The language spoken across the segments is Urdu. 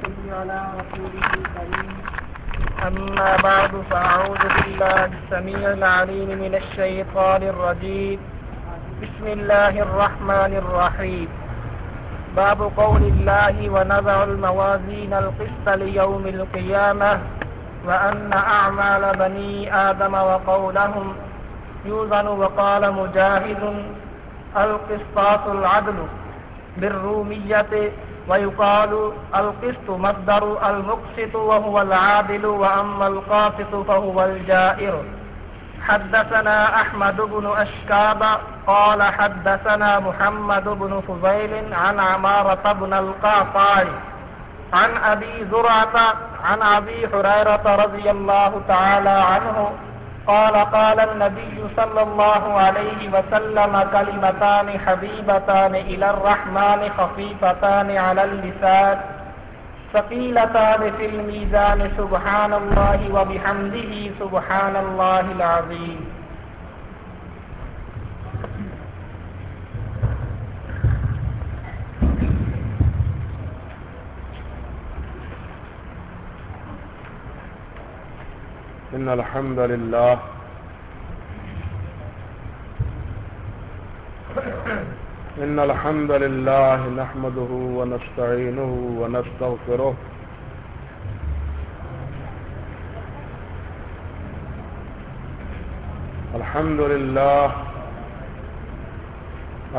صل على رسوله الكريم. أما بعد فأعوذ بالله السميع العليم من الشيطان الرجيم. بسم الله الرحمن الرحيم. باب قول الله ونضع الموازين القسط ليوم القيامة وأن أعمال بني آدم وقولهم يوزن. وقال مجاهد القسطاس العدل بالرومية ويقال القسط مصدر المقسط وهو العادل وأما القاسط فهو الجائر. حدثنا أحمد بن أشكاب قال حدثنا محمد بن فضيل عن عمارة بن القعقاع عن أبي زرعة عن أبي حريرة رضي الله تعالى عنه قال قال النبي صلى الله عليه وسلم كلمتان حبيبتان إلى الرحمن خفيفتان على اللسان، ثقيلتان في الميزان، سبحان الله وبحمده، سبحان الله العظيم. إن الحمد لله إن الحمد لله نحمده ونستعينه ونستغفره الحمد لله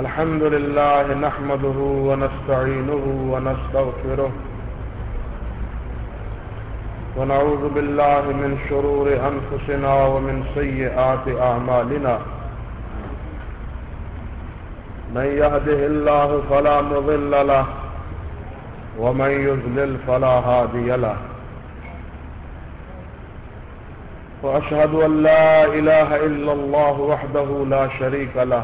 الحمد لله نحمده ونستعينه ونستغفره ونعوذ بالله من شرور أنفسنا ومن سيئات أعمالنا. من يهده الله فلا مضل له ومن يذلل فلا هادي له. وأشهد أن لا إله إلا الله وحده لا شريك له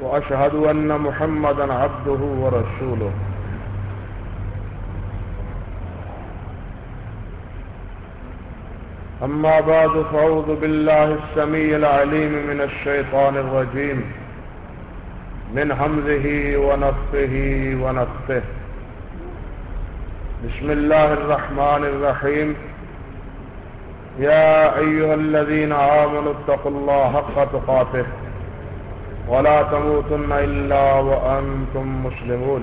وأشهد أن محمدا عبده ورسوله. أما بعد فأعوذ بالله السميع العليم من الشيطان الرجيم من همزه ونفه ونفه بسم الله الرحمن الرحيم. يا أيها الذين آمنوا اتقوا الله حق تقاته ولا تموتن إلا وأنتم مسلمون.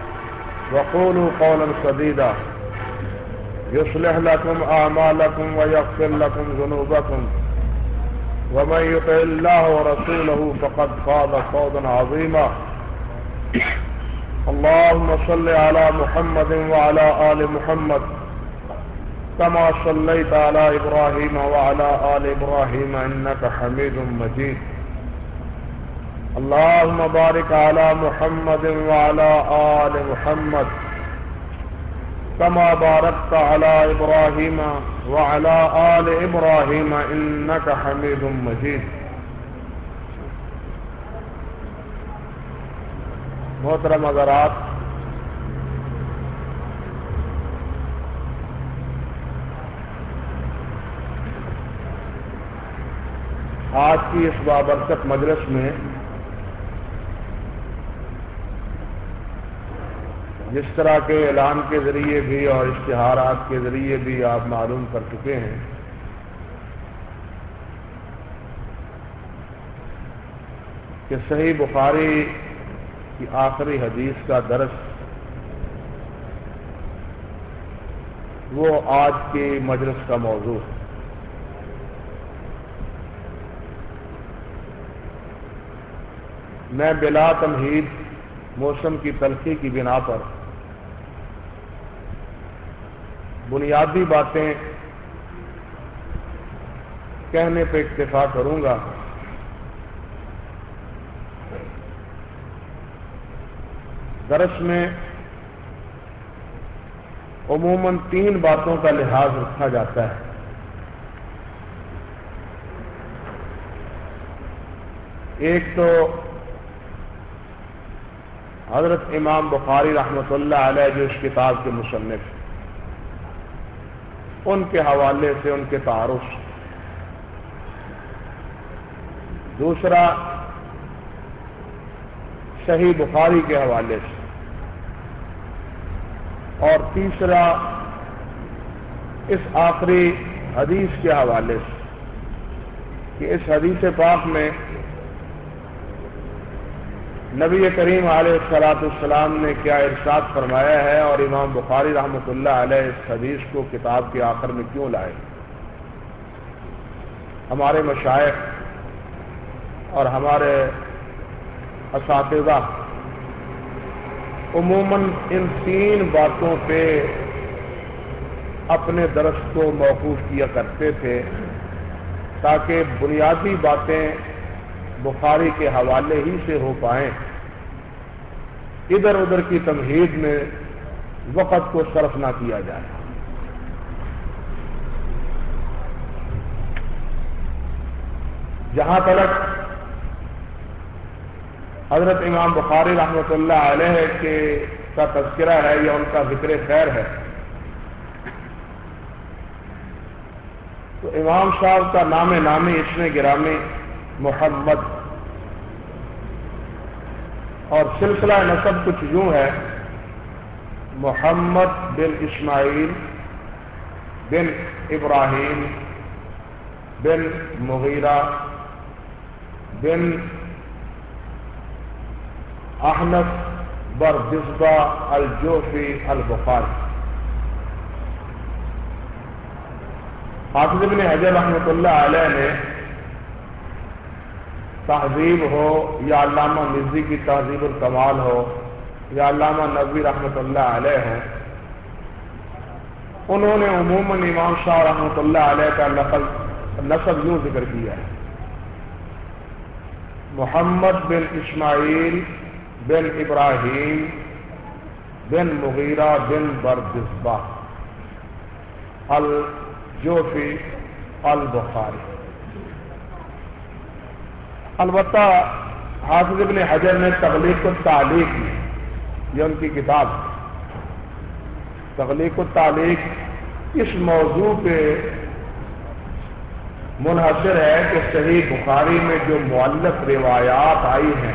وقولوا قولا سديدا. يصلح لكم أعمالكم ويغفر لكم ذنوبكم. ومن يطع الله ورسوله فقد فاز فوزا عظيما. اللهم صل على محمد وعلى آل محمد. كما صليت على إبراهيم وعلى آل إبراهيم إنك حميد مجيد. اللهم بارك على محمد وعلى آل محمد كما باركت على إبراهيم وعلى آل إبراهيم إنك حميد مجيد محترم حضرات آج کی اس بابرکت مجلس میں جس طرح کے اعلان کے ذریعے بھی اور اشتہارات کے ذریعے بھی آپ معلوم کر چکے ہیں۔ کہ صحیح بخاری کی آخری حدیث کا درس وہ آج کی مجلس کا موضوع ہے۔ میں بلا تمہید موسم کی تلخی کی بنا پر بنیادی باتیں کہنے پہ اکتفا کروں گا۔ درس میں عموماً تین باتوں کا لحاظ رکھا جاتا ہے۔ ایک تو حضرت امام بخاری رحمۃ اللہ علیہ جو اس کتاب کے مصنف ہیں۔ ان کے حوالے سے ان کے تعارف دوسرا، صحیح بخاری کے حوالے سے۔ اور تیسرا، اس آخری حدیث کے حوالے سے کہ اس حدیث پاک میں نبی کریم علیہ السلاط السلام نے کیا ارشاد فرمایا ہے اور امام بخاری رحمۃ اللہ علیہ اس حدیث کو کتاب کے آخر میں کیوں لائے؟ ہمارے مشائق اور ہمارے اساتذہ، عموماً ان تین باتوں پہ اپنے درس کو موقوف کیا کرتے تھے تاکہ بنیادی باتیں بخاری کے حوالے ہی سے ہو پائیں۔ ادھر ادھر کی تمہید میں وقت کو صرف نہ کیا جائے۔ جہاں تک حضرت امام بخاری رحمۃ اللہ علیہ کے کا تذکرہ ہے یا ان کا ذکر خیر ہے۔ تو امام صاحب کا نام نامی اس میں گرامی محمد۔ اور سلسلہ نصب کچھ یوں ہے۔ محمد بن اسماعیل بن ابراہیم بن مغیرہ بن احنف بر جذبہ الجوفی البخاری۔ حافظ ابن حجر رحمۃ اللہ علیہ نے تہذیب ہو یا علامہ مرزی کی تہذیب الکمال ہو یا علامہ نبی رحمۃ اللہ علیہ ہو، انہوں نے عموماً امام شاہ رحمۃ اللہ علیہ کا نقل نصب یوں ذکر کیا ہے۔ محمد بن اسماعیل بن ابراہیم بن مغیرہ بن بردسبہ، الجوفی البخاری۔ البتہ حافظ ابن حجر نے تغلیق التعلیق کی یہ ان کی کتاب تغلیق التعلیق اس موضوع پہ منحصر ہے کہ صحیح بخاری میں جو معلق روایات آئی ہیں،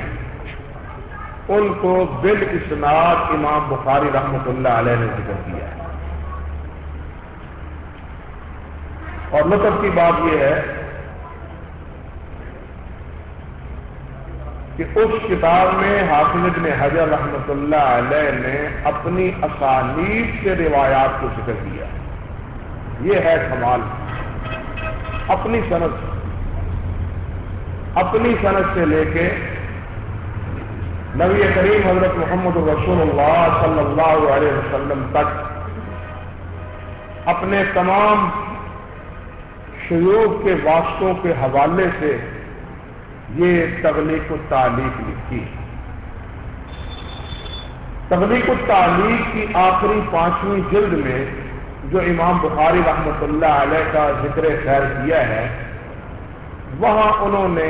ان کو بال اسناد امام بخاری رحمۃ اللہ علیہ نے ذکر کیا ہے۔ اور مطلب کی بات یہ ہے کہ اس کتاب میں حافظ ابن حجر رحمۃ اللہ علیہ نے اپنی اسانید سے روایات کو ذکر کیا۔ یہ ہے کمال۔ اپنی صنعت اپنی صنعت سے لے کے نبی کریم حضرت محمد رسول اللہ صلی اللہ علیہ وسلم تک اپنے تمام شیوخ کے واسطوں کے حوالے سے یہ تغلیق التعلیق لکھی۔ تغلیق التعلیق کی آخری پانچویں جلد میں جو امام بخاری رحمۃ اللہ علیہ کا ذکر خیر کیا ہے، وہاں انہوں نے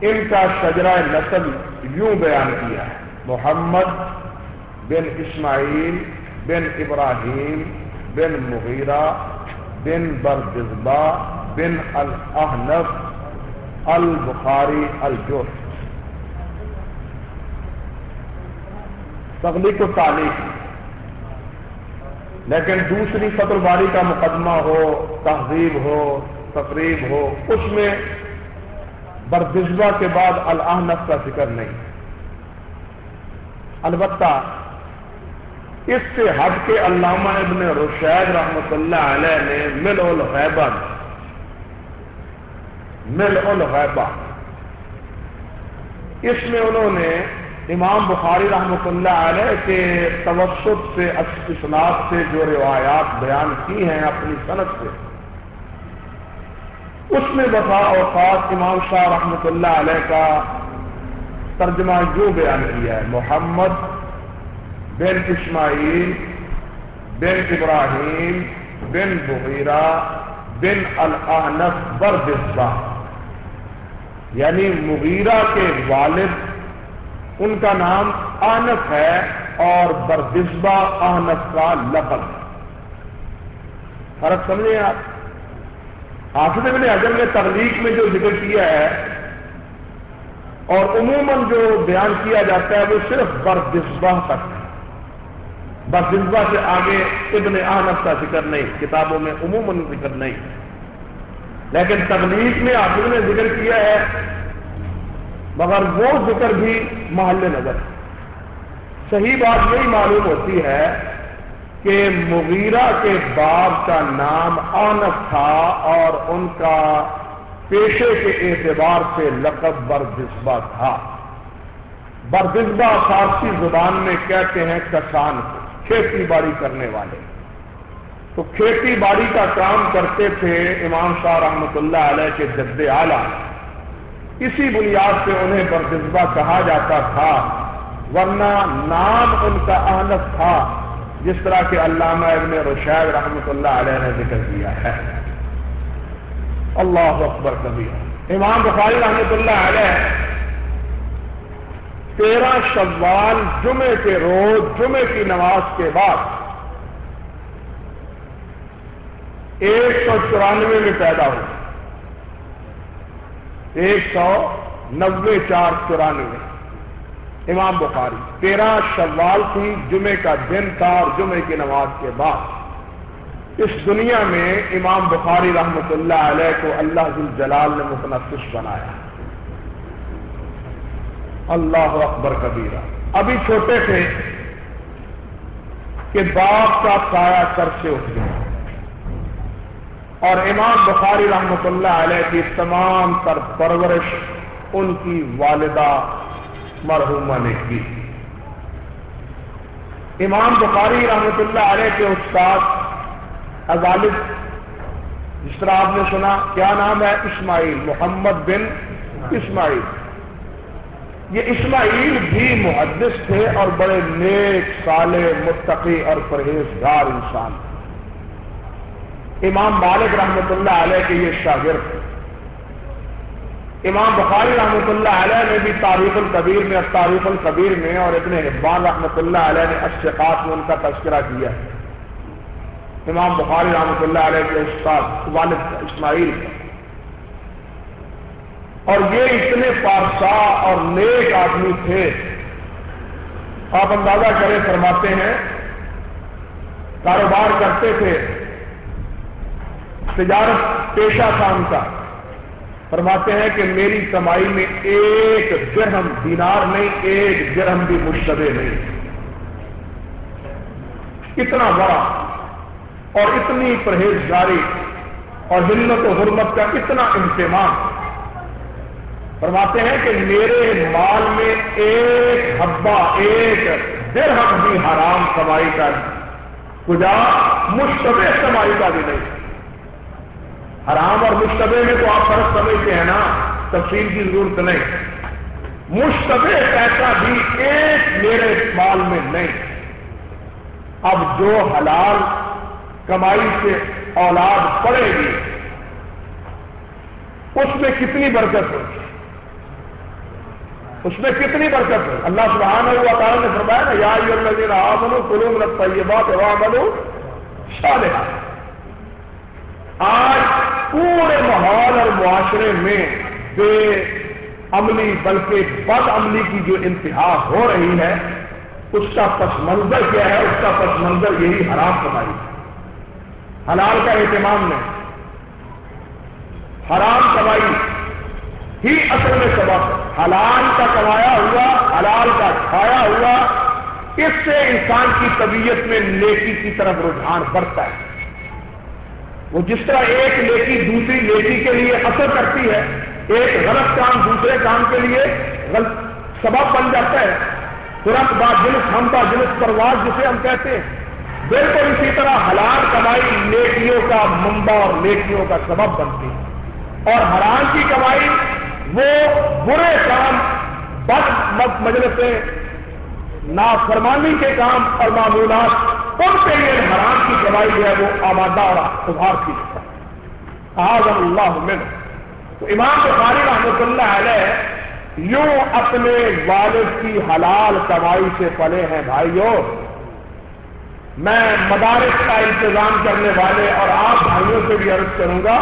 ان کا شجرہ نسل یوں بیان کیا ہے، محمد بن اسماعیل بن ابراہیم بن مغیرہ بن برجزبہ بن الحنف البخاری الجو تخلیق و تعلیق۔ لیکن دوسری فتر باری کا مقدمہ ہو، تہذیب ہو، تقریب ہو، اس میں بردجبہ کے بعد الحنف کا ذکر نہیں۔ البتہ اس سے ہٹ کے علامہ ابن رشید رحمۃ اللہ علیہ نے مل الغیبت مل الغیبہ اس میں انہوں نے امام بخاری رحمۃ اللہ علیہ کے توسط سے اسناد سے جو روایات بیان کی ہیں اپنی صنعت سے، اس میں بفا اوقات امام شاہ رحمۃ اللہ علیہ کا ترجمہ یوں بیان کیا ہے، محمد بن اسماعیل بن ابراہیم بن بغیرہ بن الحنف بردسبا یعنی مغیرہ کے والد، ان کا نام آنف ہے اور بردسبا آنف کا لقب فرق سمجھے آپ؟ حافظ ابن حجم نے تخلیق میں جو ذکر کیا ہے اور عموماً جو بیان کیا جاتا ہے وہ صرف بردسبہ تک ہے۔ بردسبہ سے آگے ابن آنف کا ذکر نہیں، کتابوں میں عموماً ذکر نہیں۔ لیکن تخلیق میں حافظ نے ذکر کیا ہے، مگر وہ ذکر بھی محل نظر صحیح بات یہی معلوم ہوتی ہے کہ مغیرہ کے باپ کا نام آنف تھا اور ان کا پیشے کے اعتبار سے لقب بردسبہ تھا۔ بردسبہ فارسی زبان میں کہتے ہیں کسان کو، کھیتی باڑی کرنے والے۔ تو کھیتی باڑی کا کام کرتے تھے امام شاہ رحمۃ اللہ علیہ کے جد اعلیٰ۔ اسی بنیاد سے انہیں بردسبہ کہا جاتا تھا، ورنہ نام ان کا اہنف تھا، جس طرح کہ علامہ ابن رشید رحمۃ اللہ علیہ نے ذکر کیا ہے۔ اللہ اکبر کبھی امام بخاری رحمۃ اللہ علیہ تیرہ شوال جمعے کے روز جمعے کی نماز کے بعد ایک سو چورانوے میں پیدا ہو ایک سو نبے چار چورانوے۔ امام بخاری۔ تیرہ شوال تھی جمعے کا دن تھا اور جمعے کی نماز کے بعد۔ اس دنیا میں امام بخاری رحمت اللہ علیہ کو اللہ جلال نے متنفش بنایا۔ اللہ اکبر کبیرہ۔ ابھی چھوٹے تھے کہ باپ کا سایہ کر سے اٹھ گیا۔ اور امام بخاری رحمت اللہ علیہ کی تمام تر پرورش ان کی والدہ مرحومہ نے کی۔ امام بخاری رحمت اللہ علیہ کے استاد اغالب جس طرح آپ نے سنا، کیا نام ہے؟ اسماعیل، محمد بن اسماعیل۔ یہ اسماعیل بھی محدث تھے اور بڑے نیک سالے متقی اور پرہیزگار انسان تھے۔ امام مالک رحمت اللہ علیہ کے یہ شاگرد امام بخاری رحمۃ اللہ علیہ نے بھی تاریخ القبیر میں تاریخ القبیر میں اور ابن حبان رحمۃ اللہ علیہ نے اشقات میں ان کا تذکرہ کیا ہے۔ امام بخاری رحمۃ اللہ علیہ کے استاد والد اسماعیل اور یہ اتنے پارسا اور نیک آدمی تھے۔ آپ اندازہ کریں، فرماتے ہیں، کاروبار کرتے تھے۔ تجارت پیشہ تھا ان کا۔ فرماتے ہیں کہ میری کمائی میں ایک درہم دینار نہیں، ایک درہم بھی مشتبہ نہیں۔ اتنا بڑا اور اتنی پرہیزگاری اور ہمت و حرمت کا اتنا اہتمام۔ فرماتے ہیں کہ میرے مال میں ایک حبا ایک درہم بھی حرام کمائی کا، کجا مشتبہ کمائی کا بھی نہیں۔ حرام اور مشتبے میں تو آپ فرق سمجھتے ہیں نا، تفصیل کی ضرورت نہیں۔ مشتبہ پیسہ بھی ایک میرے مال میں نہیں۔ اب جو حلال کمائی سے اولاد پڑے گی، اس میں کتنی برکت ہوگی؟ اس میں کتنی برکت ہے اللہ سبحانہ ہوا تعالیٰ نے فرمایا نا، یا اللہ آمنو کلوم لگتا یہ بات ہے بنو صالحہ آج پورے ماحول اور معاشرے میں بے عملی بلکہ بد عملی کی جو انتہا ہو رہی ہے، اس کا پس منظر کیا ہے؟ اس کا پس منظر یہی حرام کمائی حلال کا اہتمام نہیں حرام کمائی ہی اصل میں سبب حلال کا کمایا ہوا، حلال کا کھایا ہوا، اس سے انسان کی طبیعت میں نیکی کی طرف رجحان بڑھتا ہے۔ وہ جس طرح ایک لیکی دوسری لیکی کے لیے اثر کرتی ہے، ایک غلط کام دوسرے کام کے لیے غلط سبب بن جاتا ہے۔ ترنت بات جنس، ہم کا جنس پرواز جسے ہم کہتے ہیں۔ بالکل اسی طرح حلال کمائی نیکیوں کا منبع اور نیکیوں کا سبب بنتی ہے۔ اور حرام کی کمائی وہ برے کام، بد مجلسیں، نافرمانی کے کام اور معمولات ان کے لیے حرام کی کمائی جو ہے وہ آمادہ اور ابھار کی آزم اللہ من تو امام بخاری رحمۃ اللہ علیہ یوں اپنے والد کی حلال کمائی سے پلے ہیں بھائیوں میں مدارس کا انتظام کرنے والے اور آپ بھائیوں سے بھی عرض کروں گا،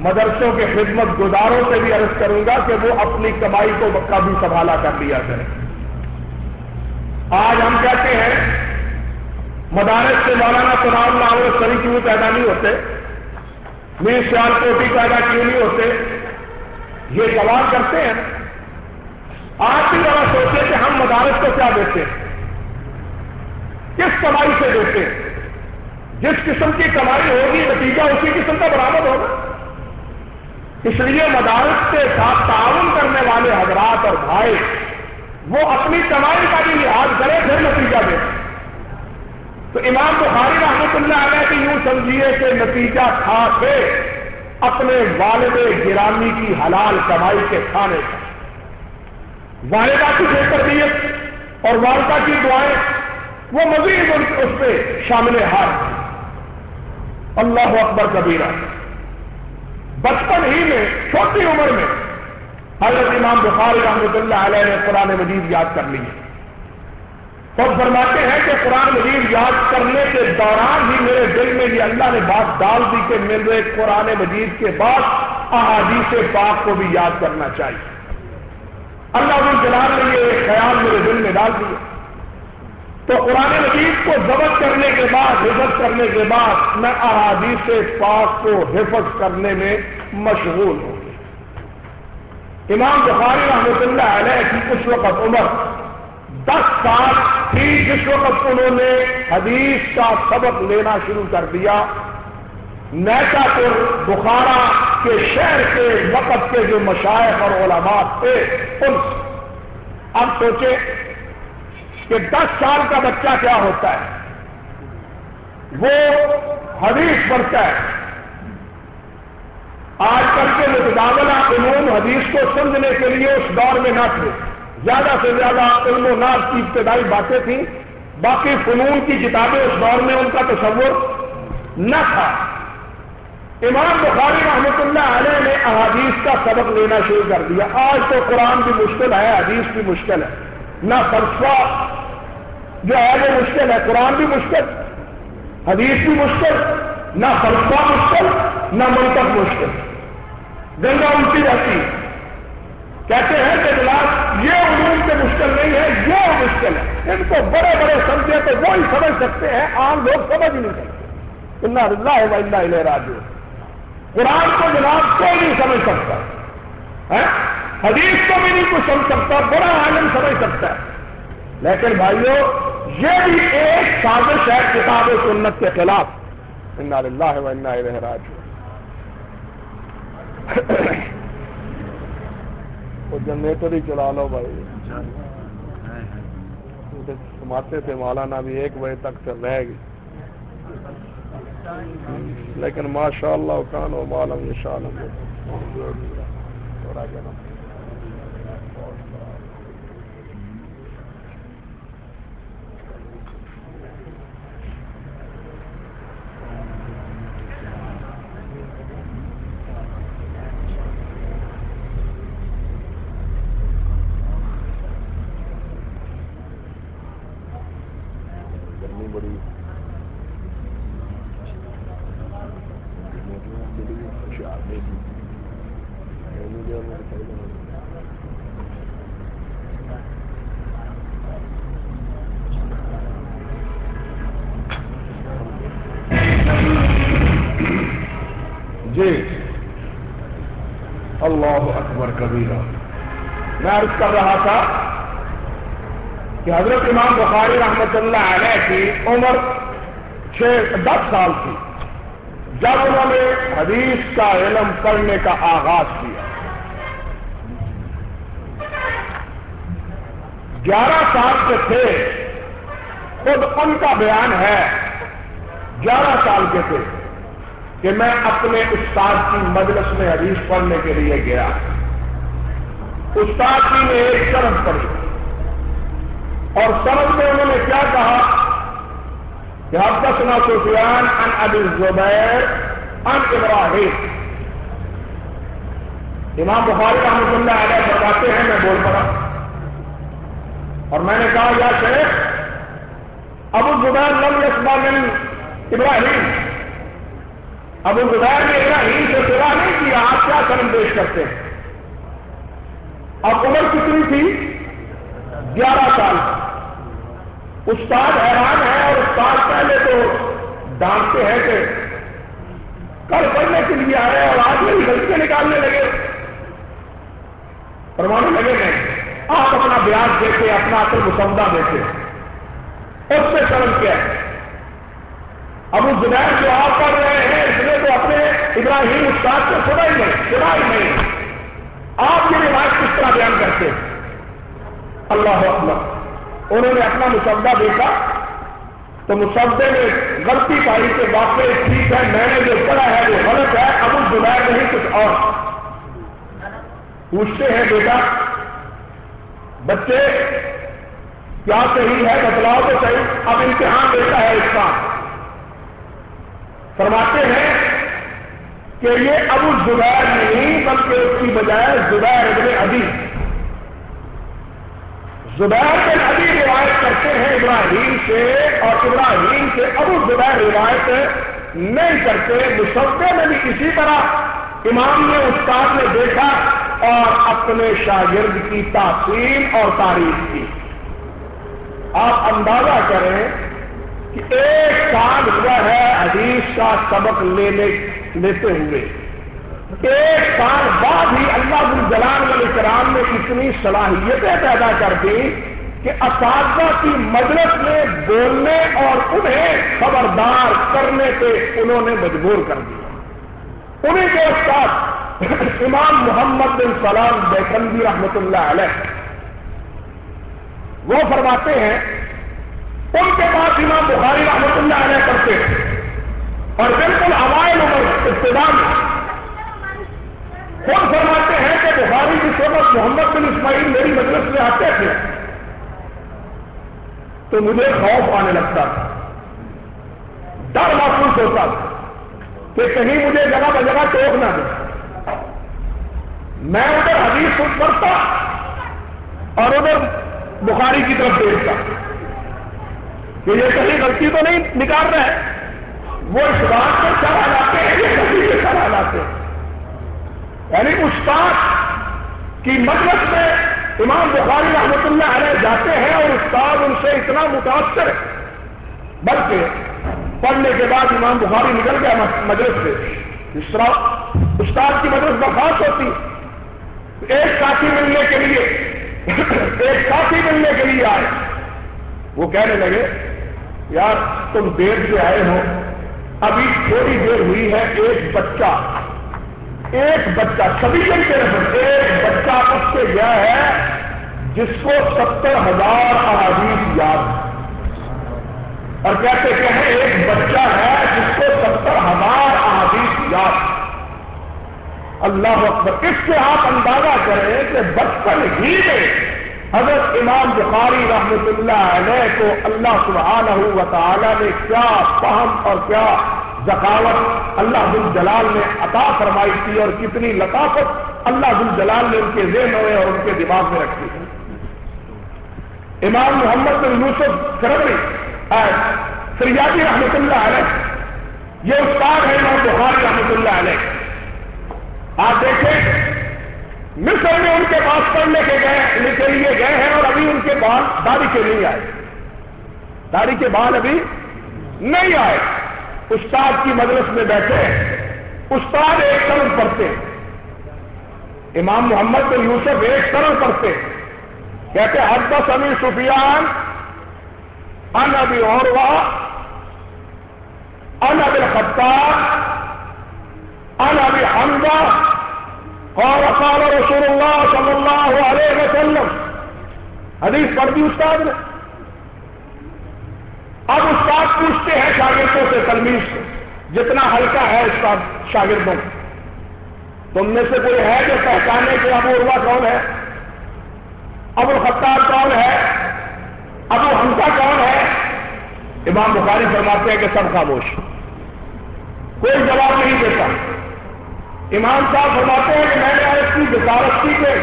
مدرسوں کے خدمت گزاروں سے بھی عرض کروں گا کہ وہ اپنی کمائی کو کبھی سنبھالا کر لیا کریں۔ آج ہم کہتے ہیں مدارس سے مولانا چناؤ لاہور سری کیوں پیدا نہیں ہوتے، میر سیال کوٹی پیدا کیوں نہیں ہوتے؟ یہ سوال کرتے ہیں۔ آپ بھی ذرا سوچے کہ ہم مدارس کو کیا دیتے ہیں؟ کس کمائی سے دیتے ہیں؟ جس قسم کی کمائی ہوگی، نتیجہ اسی قسم کا برامد ہوگا۔ اس لیے مدارس کے ساتھ تعاون کرنے والے حضرات اور بھائی، وہ اپنی کمائی کا بھی لحاظ کرے پھر نتیجہ دے تو امام بخاری رحمت اللہ علیہ کی یوں سمجھیے کہ نتیجہ تھا کہ اپنے والد گرامی کی حلال کمائی کے کھانے کا والدہ کی بے تربیت اور والدہ کی دعائیں، وہ مزید اس پہ شامل ہار اللہ اکبر کبیرہ، بچپن ہی میں، چھوٹی عمر میں حضرت امام بخاری رحمۃ اللہ علیہ نے قرآن مجید یاد کر لی ہے۔ تو فرماتے ہیں کہ قرآن مجید یاد کرنے کے دوران ہی میرے دل میں یہ اللہ نے بات ڈال دی کہ میرے قرآن مجید کے بعد احادیث پاک کو بھی یاد کرنا چاہیے۔ اللہ جلال نے یہ خیال میرے دل میں ڈال دیا۔ تو قرآن مجید کو ضبط کرنے کے بعد، حفظ کرنے کے بعد میں احادیث پاک کو حفظ کرنے میں مشغول ہوں۔ امام بخاری رحمۃ اللہ علیہ کی اس وقت عمر دس سال تھی جس وقت انہوں نے حدیث کا سبق لینا شروع کر دیا۔ نیتا پور، بخارا کے شہر کے وقت کے جو مشائق اور علماء تھے، ان اب سوچے کہ دس سال کا بچہ کیا ہوتا ہے؟ وہ حدیث پڑھتا ہے۔ آج کل کے متبادلہ علوم حدیث کو سمجھنے کے لیے اس دور میں نہ تھے۔ زیادہ سے زیادہ علم و ناز کی ابتدائی باتیں تھیں۔ باقی فنون کی کتابیں اس دور میں ان کا تصور نہ تھا۔ امام بخاری رحمۃ اللہ علیہ نے احادیث کا سبق لینا شروع کر دیا۔ آج تو قرآن بھی مشکل ہے، حدیث بھی مشکل ہے۔ نہ فلسفہ جو ہے وہ مشکل ہے، قرآن بھی مشکل، حدیث بھی مشکل، نہ فلسفہ مشکل، نہ منتق مشکل۔ گنگا الٹی رہتی۔ کہتے ہیں کہ جناب، یہ علوم سے مشکل نہیں ہے، یہ مشکل ہے۔ ان کو بڑے بڑے سمجھے تو وہ ہی سمجھ سکتے ہیں، عام لوگ سمجھ نہیں سکتے۔ اللہ اللہ اللہ راجو قرآن کو جناب کوئی نہیں سمجھ سکتا۔ ہاں؟ حدیث کو بھی نہیں کچھ سمجھ سکتا، بڑا عالم سمجھ سکتا ہے۔ لیکن بھائیوں یہ بھی ایک سازش ہے کتاب سنت کے خلاف۔ اللہ اللہ راجو وہ جنریٹر ہی چلا لو بھائی۔ سماتے تھے مولانا بھی ایک بجے تک چل رہے گی لیکن ماشاء اللہ کان و مالم شالم تھوڑا جنم جی اللہ اکبر کبیرہ میں عرض کر رہا تھا کہ حضرت امام بخاری رحمت اللہ علیہ کی عمر چھ دس سال تھی۔ جب انہوں نے حدیث کا علم پڑھنے کا آغاز کیا۔ گیارہ سال کے تھے۔ خود ان کا بیان ہے۔ گیارہ سال کے تھے کہ میں اپنے استاد کی مجلس میں حدیث پڑھنے کے لیے گیا۔ استاد کی نے ایک طرف پڑھی۔ اور سرم میں انہوں نے کیا کہا کہ اب کا سنا سفیان ان ابی زبیر ان ابراہیم۔ امام بخاری رحمۃ اللہ علیہ بتاتے ہیں، میں بول پڑا۔ اور میں نے کہا، یا شیخ، ابو زبیر لم یسما من ابراہیم۔ ابو زبیر نے ابراہیم سے سوا نہیں کیا، آپ کیا کرم پیش کرتے ہیں؟ اب عمر کتنی تھی؟ گیارہ سال۔ استاد حیران ہے اور استاد پہلے تو ڈانٹتے ہیں کہ کل پڑھنے کے لیے آئے اور آج میری غلطیاں نکالنے لگے۔ فرمانے لگے نہیں آپ اپنا بیاج دیکھے اپنا اصل مسودہ دیکھے اس سے سرم کیا۔ ہے ابو زبیر جو آپ پڑھ رہے ہیں، اس نے تو اپنے ابراہیم استاد کو سنا ہی نہیں سنا ہی نہیں۔ آپ یہ روایت کس طرح بیان کرتے ہیں؟ اللہ اکبر۔ انہوں نے اپنا مسودہ دیکھا۔ تو مسودے میں غلطی پائی کہ واقعی ٹھیک ہے، میں نے جو پڑھا ہے وہ غلط ہے، ابو زبیر نہیں، کچھ اور۔ پوچھتے ہیں، بیٹا، بچے، کیا صحیح ہے؟ بتلاؤ تو صحیح۔ اب امتحان دیتا ہے اس کا۔ فرماتے ہیں کہ یہ ابو زبیر نہیں، بلکہ اس کی بجائے زبیر ابن ابھی زبیر بن ابھی روایت کرتے ہیں ابراہیم سے، اور ابراہیم سے ابو زبیر روایت نہیں کرتے مسودے میں بھی اسی طرح امام نے استاد نے دیکھا اور اپنے شاگرد کی تاثیر اور تعریف کی۔ آپ اندازہ کریں کہ ایک سال ہوا ہے حدیث کا سبق لینے لیتے ہوئے۔ ایک سال بعد ہی اللہ الجلال علیہ کرام نے اتنی صلاحیتیں پیدا کر دی کہ اساتذہ کی مجلس میں بولنے اور انہیں خبردار کرنے پہ انہوں نے مجبور کر دیا۔ انہیں کے استاد امام محمد بن سلام بیکندی رحمت اللہ علیہ وہ فرماتے ہیں ان کے پاس امام بخاری رحمت اللہ علیہ کرتے اور بالکل اوائل عمر ابتدا میں۔ خود فرماتے ہیں کہ بخاری جس وقت محمد بن اسماعیل میری مجلس میں آتے تھے۔ تو مجھے خوف آنے لگتا تھا۔ ڈر محسوس ہوتا تھا کہ کہیں مجھے جگہ بہ جگہ ٹوک نہ دے۔ میں ادھر حدیث خود پڑھتا اور ادھر بخاری کی طرف دیکھتا۔ کہ یہ کہیں غلطی تو نہیں نکال رہے وہ اس بات پر سوال آتے ہیں یہ کسی کے سوال آتے ہیں۔ یعنی استاد کی مجلس میں امام بخاری رحمت اللہ علیہ جاتے ہیں اور استاد ان سے اتنا متاثر ہے۔ بلکہ پڑھنے کے بعد امام بخاری نکل گیا مجلس سے۔ اس طرح استاد کی مجلس برخاست ہوتی۔ ایک ساتھی ملنے کے لیے، ایک ساتھی ملنے کے لیے آئے۔ وہ کہنے لگے یار تم دیر سے آئے ہو۔ ابھی تھوڑی دیر ہوئی ہے، ایک بچہ ایک بچہ، سبھی کے طرف ایک بچہ اس سے گیا ہے جس کو ستر ہزار احادیث یاد اور کہتے ہیں ایک بچہ ہے جس کو ستر ہزار احادیث یاد اللہ اکبر، اس سے آپ اندازہ کریں کہ بچپن ہی میں حضرت امام بخاری رحمت اللہ علیہ کو اللہ سبحانہ و تعالی نے کیا فہم اور کیا ذکاوت اللہ بل جلال نے عطا فرمائی تھی اور کتنی لطافت اللہ بل جلال نے ان کے ذہن ہوئے اور ان کے دماغ میں رکھی امام محمد بن یوسف کربری سریادی رحمۃ اللہ علیہ، یہ استاد ہے امام بخاری رحمۃ اللہ علیہ۔ آپ دیکھیں مصر میں ان کے پاس پڑھنے کے گئے کے لیے گئے ہیں اور ابھی ان کے بال داڑھی کے نہیں آئے۔ داڑھی کے بال ابھی نہیں آئے۔ استاد کی مجلس میں بیٹھے، استاد ایک طرف پڑھتے۔ امام محمد بن یوسف ایک طرف پڑھتے۔ کہتے حد بس ابھی سفیان ان ابھی اور ان ابھی خطار ان ابھی حمزہ اور اقال رسول اللہ صلی اللہ علیہ وسلم. حدیث پڑھ دی استاد نے اب استاد پوچھتے ہیں شاگردوں سے تلمیز سے، جتنا ہلکا ہے استاد شاگردوں؟ تم میں سے کوئی ہے جو پہچانے کے ابو عروا کون ہے؟ ابو الخطار کون ہے؟ ابو حمزہ کون ہے؟ امام بخاری فرماتے ہیں کہ سب خاموش. کوئی جواب نہیں دیتا. امام صاحب فرماتے ہیں کہ میں نے عرض کی بسارت کی کہ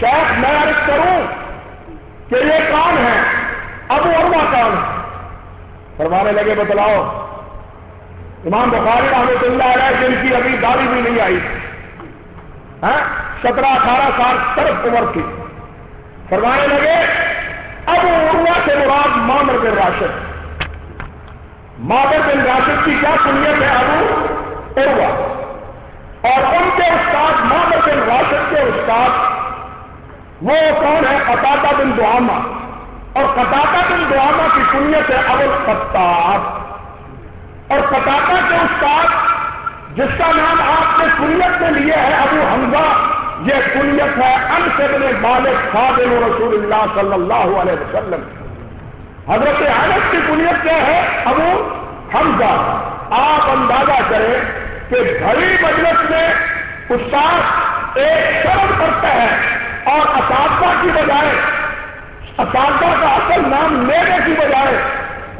شاید میں عرض کروں کہ یہ کون ہے ابو ارما کون ہے۔ فرمانے لگے، بتلاؤ۔ امام بخاری رحمۃ اللہ علیہ جن کی ابھی داری بھی نہیں آئی۔ ہاں؟ سترہ، اٹھارہ سال طرف عمر کی۔ فرمانے لگے، اب اروا سے مراد مامر بن راشد۔ مامر بن راشد کی کیا سنیت ہے ابو اروا اور ان کے استاد مامر بن راشد کے استاد، وہ کون ہے قطاطہ بن دعامہ اور قطاطہ بن دعامہ کی سنیت ہے ابو الفتاب اور قطاطہ کے استاد، جس کا نام آپ نے سنیت میں لیے ہے ابو حمزہ، یہ کنیت ہے ابن مالک خادم رسول اللہ صلی اللہ علیہ وسلم۔ حضرت حالت کی کنیت کیا ہے؟ ابو حمزہ۔ آپ اندازہ کریں کہ بھری مجلس میں استاد ایک شرم کرتا ہے اور اساتذہ کی بجائے، اساتذہ کا اصل نام لینے کی بجائے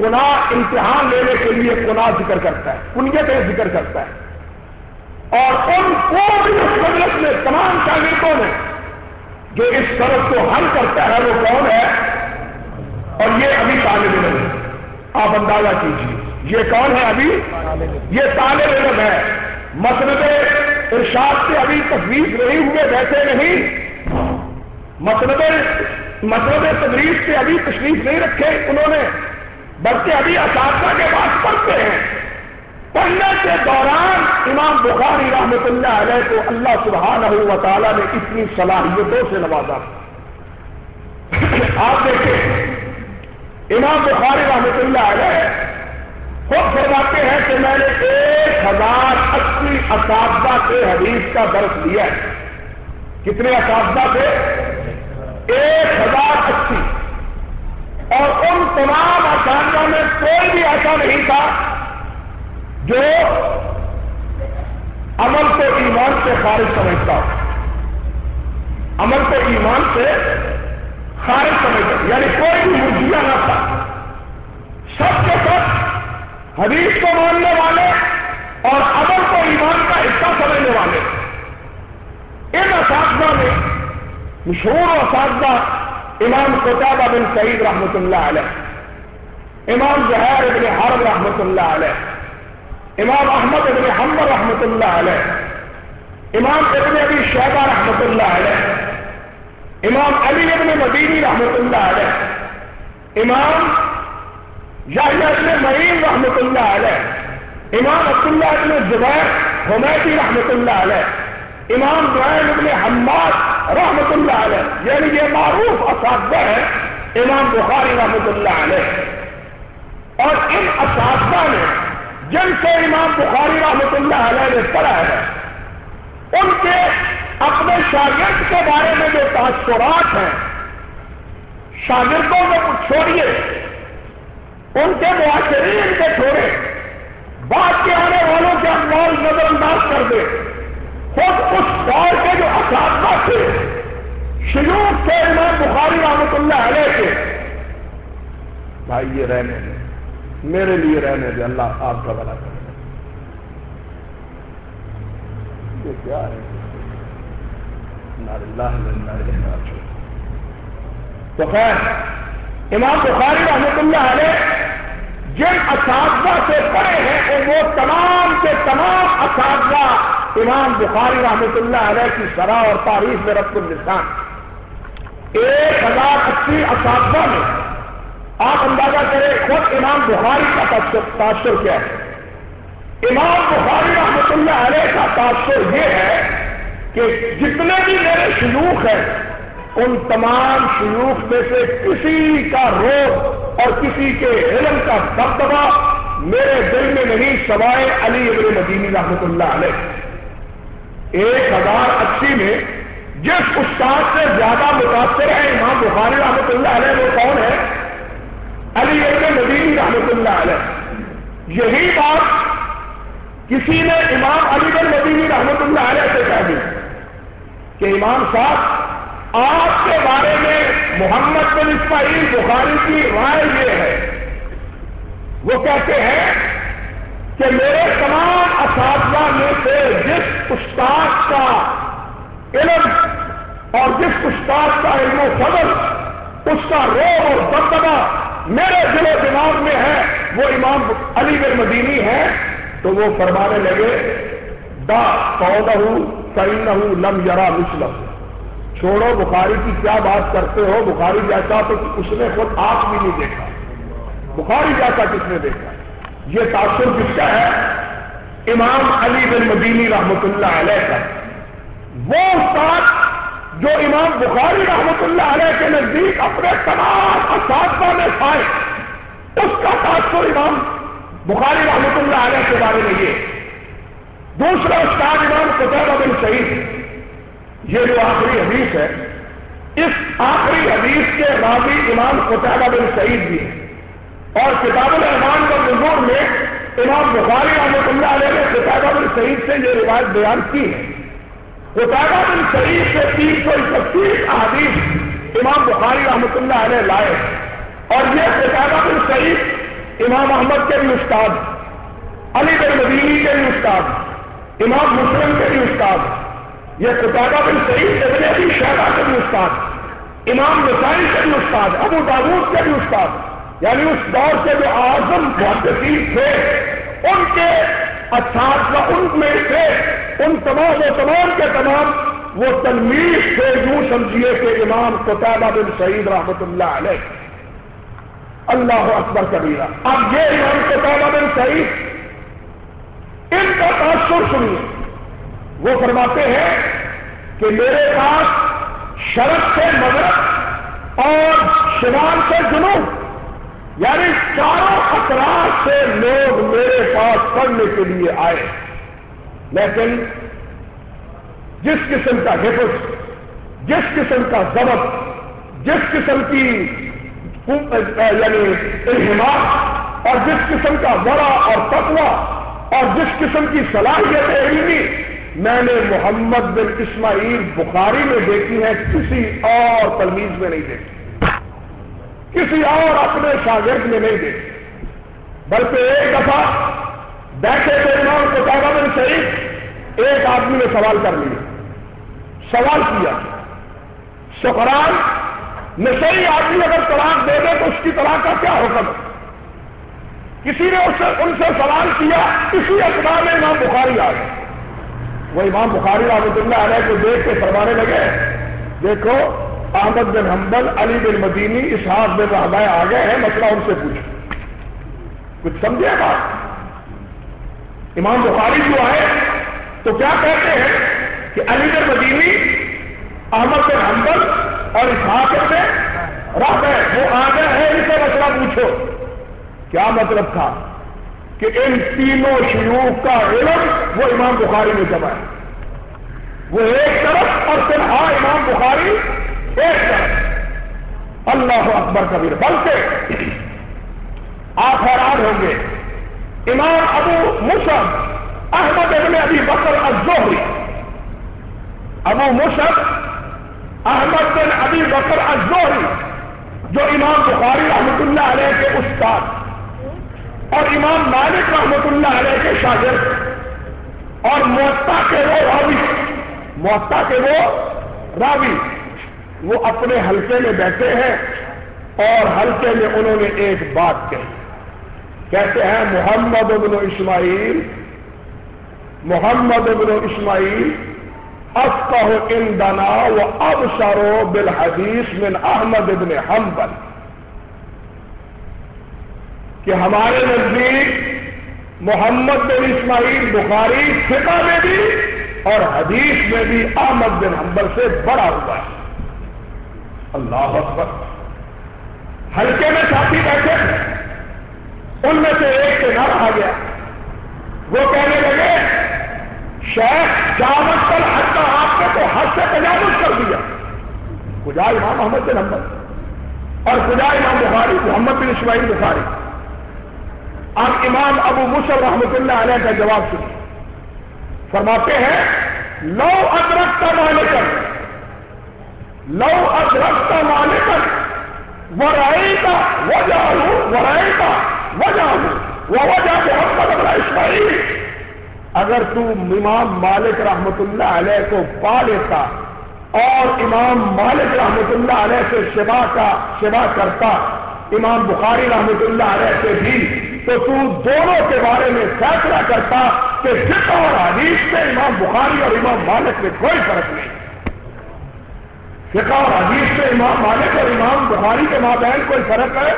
گناہ امتحان لینے کے لیے گناہ ذکر کرتا ہے کنیت ذکر کرتا ہے۔ اور ان کو بھی اس مجلس میں تمام شاگردوں نے جو اس طرف کو حل کرتا ہے وہ کون ہے؟ اور یہ ابھی طالب علم ہے۔ آپ اندازہ کیجیے یہ کون ہے ابھی؟ یہ طالب علم ہے۔ مسند ارشاد سے ابھی تصویر نہیں ہوئے بیٹھے نہیں۔ مسند مسند تدریس سے ابھی تشریف نہیں رکھے انہوں نے، بلکہ ابھی اساتذہ کے پاس پڑھتے ہیں۔ پڑھنے کے دوران امام بخاری رحمت اللہ علیہ کو اللہ سبحانہ و تعالیٰ نے اتنی صلاحیتوں سے نوازا۔ آپ دیکھیں، امام بخاری رحمت اللہ علیہ خود فرماتے ہیں کہ میں نے ایک ہزار اسی اساتذہ کے حدیث کا درس لیا ہے۔ کتنے اساتذہ تھے؟ ایک ہزار اسی۔ اور ان تمام اساتذہ میں کوئی بھی ایسا نہیں تھا جو عمل کو ایمان سے خارج سمجھتا ہو۔ عمل کو ایمان سے خارج سمجھتا یعنی کوئی بھی مرجیا نہ تھا۔ سب کے سب حدیث کو ماننے والے اور عمل کو ایمان کا حصہ سمجھنے والے۔ ان اساتذہ میں مشہور اساتذہ امام قطابہ بن سعید رحمۃ اللہ علیہ، امام زہیر ابن حرب رحمۃ اللہ علیہ، امام احمد ابن حمد رحمۃ اللہ علیہ، امام ابن ابی شہبہ رحمۃ اللہ علیہ، امام علی ابن مدینی رحمۃ اللہ علیہ، امام ابن معین رحمۃ اللہ علیہ، امام عبداللہ ابن زبیر حمیدی رحمۃ اللہ علیہ، امام دعین ابن حماد رحمۃ اللہ علیہ یعنی یہ معروف اساتذہ ہے امام بخاری رحمۃ اللہ علیہ۔ اور ان اساتذہ نے جن سے امام بخاری رحمۃ اللہ علیہ نے پڑھا ہے، ان کے اپنے شاگرد کے بارے میں جو تاثرات ہیں، شاگردوں میں کچھ چھوڑیے۔ ان کے معاشرین کے چھوڑے۔ بعد کے آنے والوں کے اموال نظر انداز کر دے۔ خود اس دور کے جو اساتذہ تھے، شیوخ کے امام بخاری رحمۃ اللہ علیہ کے۔ بھائی، یہ رہنے دیں۔ میرے لیے رہنے دے اللہ آپ کا بنا کرے۔ یہ کیا ہے؟ تو خیر امام بخاری رحمت اللہ علیہ جن اساتذہ سے پڑے ہیں وہ تمام کے تمام اساتذہ امام بخاری رحمت اللہ علیہ کی شرح اور تاریخ میں رقم السان ایک ہزار اسی اساتذہ میں آپ اندازہ کریں خود امام بخاری کا تاثر کیا ہے۔ امام بخاری رحمت اللہ علیہ کا تاثر یہ ہے کہ جتنے بھی میرے شیوخ ہیں ان تمام شیوخ میں سے کسی کا روح اور کسی کے علم کا دبدبا میرے دل میں نہیں سوائے علی ابن مدینی رحمت اللہ علیہ۔ ایک ہزار اسی میں جس استاد سے زیادہ متاثر ہے امام بخاری رحمت اللہ علیہ، وہ کون ہے؟ علی ابن مدینی رحمت اللہ علیہ۔ یہی بات کسی نے امام علی بن مدینی رحمت اللہ علیہ سے کہہ دی کہ امام صاحب آپ کے بارے میں محمد بن اسماعیل بخاری کی رائے یہ ہے۔ وہ کہتے ہیں کہ میرے تمام اساتذہ میں سے جس استاد کا علم اور جس استاد کا علم و فضل، اس کا روح اور دبدبا میرے دل و دماغ میں ہے، وہ امام علی بن مدینی ہے، تو وہ فرمانے لگے، دا پودا ہوں سعین ہوں لم یرا مسلم چھوڑو، بخاری کی کیا بات کرتے ہو؟ بخاری جیسا تو اس نے خود آپ بھی نہیں دیکھا۔ بخاری جیسا کس نے دیکھا؟ یہ تاثر کس کا ہے؟ امام علی بن مدینی رحمت اللہ علیہ کا۔ وہ استاد جو امام بخاری رحمت اللہ علیہ کے نزدیک اپنے تمام اساتذہ میں پائے اس کا تاثر امام بخاری رحمت اللہ علیہ کے بارے میں یہ۔ دوسرا استاد امام قطع بن شہید یہ جو آخری حدیث ہے، اس آخری حدیث کے راضی امام قطع بن شہید بھی ہے اور کتاب الرحمان کا بزرگ میں امام بخاری رحمۃ اللہ علیہ نے قطعہ بن شہید سے یہ روایت بیان کی ہے۔ قطعہ بن شہید سے تین سو اکتیس احادیث امام بخاری رحمۃ اللہ علیہ لائے اور یہ قطعہ بن شہید امام احمد کے بھی استاد، علی بن مدینی کے بھی استاد، امام مسلم کے بھی استاد۔ یہ قطعہ بن شہید ابن ابی شہرہ کے بھی استاد، امام نسائی کے بھی استاد، ابو داود کے بھی استاد یعنی اس دور کے جو اعظم محدثین تھے، ان کے اساتذہ ان میں سے ان تمام و تمام کے تمام وہ تنویر سے یوں سمجھیے کہ امام قطعہ بن سعید رحمت اللہ علیہ۔ اللہ اکبر کبیرہ۔ اب یہ امام قطعہ بن سعید، ان کا تاثر سنیے۔ وہ فرماتے ہیں کہ میرے پاس شرط سے مدد اور شمال سے جنوب یعنی چاروں اطراف سے لوگ میرے پاس پڑھنے کے لیے آئے۔ لیکن جس قسم کا حفظ، جس قسم کا ضبط، جس قسم کی یعنی الحماق اور جس قسم کا بڑا اور تقوی اور جس قسم کی صلاحیت علمی میں نے محمد بن اسماعیل بخاری میں دیکھی ہے کسی اور تلمیز میں نہیں دیکھی۔ کسی اور اپنے شاگرد میں نہیں دے بلکہ ایک دفعہ بیٹھے تھے امام کو تعداد میں صحیح ایک آدمی نے سوال کر لیا۔ سوال کیا۔ سکران میں صحیح آدمی اگر طلاق دے دے تو اس کی طلاق کا کیا حکم؟ کسی نے ان سے سوال کیا، اسی اخبار میں امام بخاری آ گئے۔ وہ امام بخاری رحمۃ اللہ علیہ کو دیکھ کے فرمانے لگے، دیکھو، احمد بن حنبل، علی بن مدینی، اسحاق بن رحبائے آ گئے ہیں، مسئلہ ان سے پوچھو۔ کچھ سمجھے بات امام بخاری جو آئے؟ تو کیا کہتے ہیں کہ علی بن مدینی، احمد بن حنبل اور اسحاق بن رحبائے وہ آ گئے ہیں، ان سے مسئلہ پوچھو۔ کیا مطلب تھا؟ کہ ان تینوں شیوخ کا علم وہ امام بخاری میں جمع ہے۔ وہ ایک طرف اور تنہا امام بخاری ایک طرف۔ اللہ اکبر کبیر۔ بلکہ آپ حیران ہوں گے، امام ابو مشب احمد ابن ابی بکر الزہری۔ ابو مشب احمد بن ابی بکر الزہری، جو امام بخاری رحمت اللہ علیہ کے استاد۔ اور امام مالک رحمت اللہ علیہ کے شاگرد اور موتا کے وہ راوی موتا کے وہ راوی، وہ اپنے حلقے میں بیٹھے ہیں اور حلقے میں انہوں نے ایک بات کہی۔ کہتے ہیں، محمد ابن اسماعیل، محمد ابن اسماعیل افقہ ان دنا و اب سارو بالحدیث من احمد ابن حنبل۔ کہ ہمارے نزدیک محمد بن اسماعیل بخاری فقہ میں بھی اور حدیث میں بھی احمد بن حنبل سے بڑا ہوا ہے۔ اللہ اکبر۔ ہلکے میں ساتھی بیٹھے ان میں سے ایک کے نام آ گیا۔ وہ کہنے لگے، شیخ جامت پر حد کا آپ نے تو حد سے تجاوز کر دیا۔ خدا امام محمد کے نمبر اور خدا امام بخاری، محمد بن اسماعیل بخاری۔ اب امام ابو مسل رحمۃ اللہ علیہ کا جواب سنیں۔ فرماتے ہیں، لو ادرک کا مالک لو ادرک کا مالک ورائے کا وجہ ورائے کا وجہ ہوں وہ وجہ محمد ابن اسماعیل۔ اگر تو امام مالک رحمت اللہ علیہ کو پا لیتا اور امام مالک رحمت اللہ علیہ سے شبا کا شبا کرتا، امام بخاری رحمت اللہ علیہ سے بھی تو تو دونوں کے بارے میں فیصلہ کرتا کہ فقہ اور حدیث میں امام بخاری اور امام مالک میں کوئی فرق نہیں۔ فقہ اور حدیث میں امام مالک اور امام بخاری کے مابین کوئی فرق ہے؟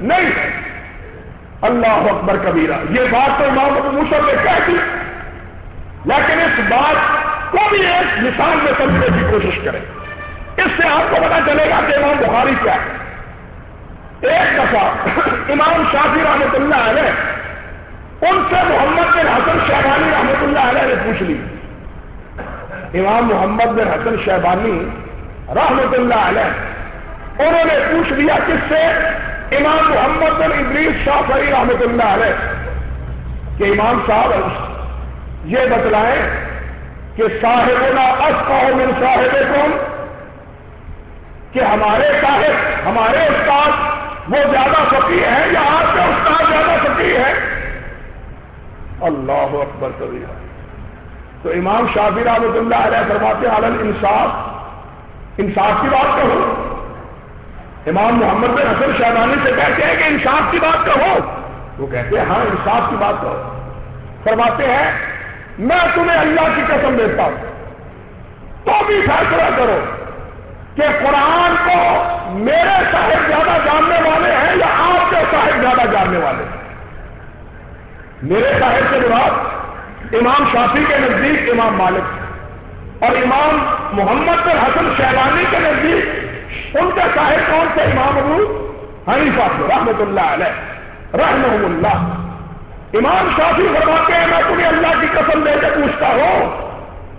نہیں۔ اللہ اکبر کبیرہ، یہ بات تو امام ابو مسلم نے کہہ دی۔ لیکن اس بات کو بھی ایک مثال میں سمجھنے کی کوشش کریں۔ اس سے آپ کو پتا چلے گا کہ امام بخاری کیا ہے۔ ایک دفعہ امام شافی رحمت اللہ علیہ ان سے محمد بن حسن شہبانی رحمت اللہ علیہ نے پوچھ لی۔ امام محمد بن حسن شہبانی رحمت اللہ علیہ انہوں نے پوچھ لیا کس سے؟ امام محمد بن ادریس شاہ فری رحمت اللہ علیہ۔ کہ امام صاحب، یہ بتلائیں کہ صاحب اللہ من صاحب کون کہ ہمارے صاحب، ہمارے استاد وہ زیادہ فقیر ہے یا آپ کے استاد زیادہ فقیر ہے اللہ اکبر کبھی تو امام شافی رحمۃ اللہ علیہ فرماتے عالم انصاف انصاف کی بات کہو۔ امام محمد بن حسن شہبانی سے کہتے ہیں کہ انصاف کی بات کہو۔ وہ کہتے ہیں ہاں انصاف کی بات کہو۔ فرماتے ہیں، میں تمہیں اللہ کی قسم دیتا ہوں۔ تو بھی فیصلہ کرو کہ قرآن کو میرے صاحب زیادہ جاننے والے ہیں یا آپ کے صاحب زیادہ جاننے والے ہیں؟ میرے صاحب کے بعد امام شافی کے نزدیک امام مالک اور امام محمد بن حسن شہبانی کے نزدیک ان کے صاحب کون سے امام ابو حنیفہ رحمت اللہ علیہ رحم اللہ امام شافی فرماتے ہیں، میں تمہیں اللہ کی قسم دے کے پوچھتا ہوں،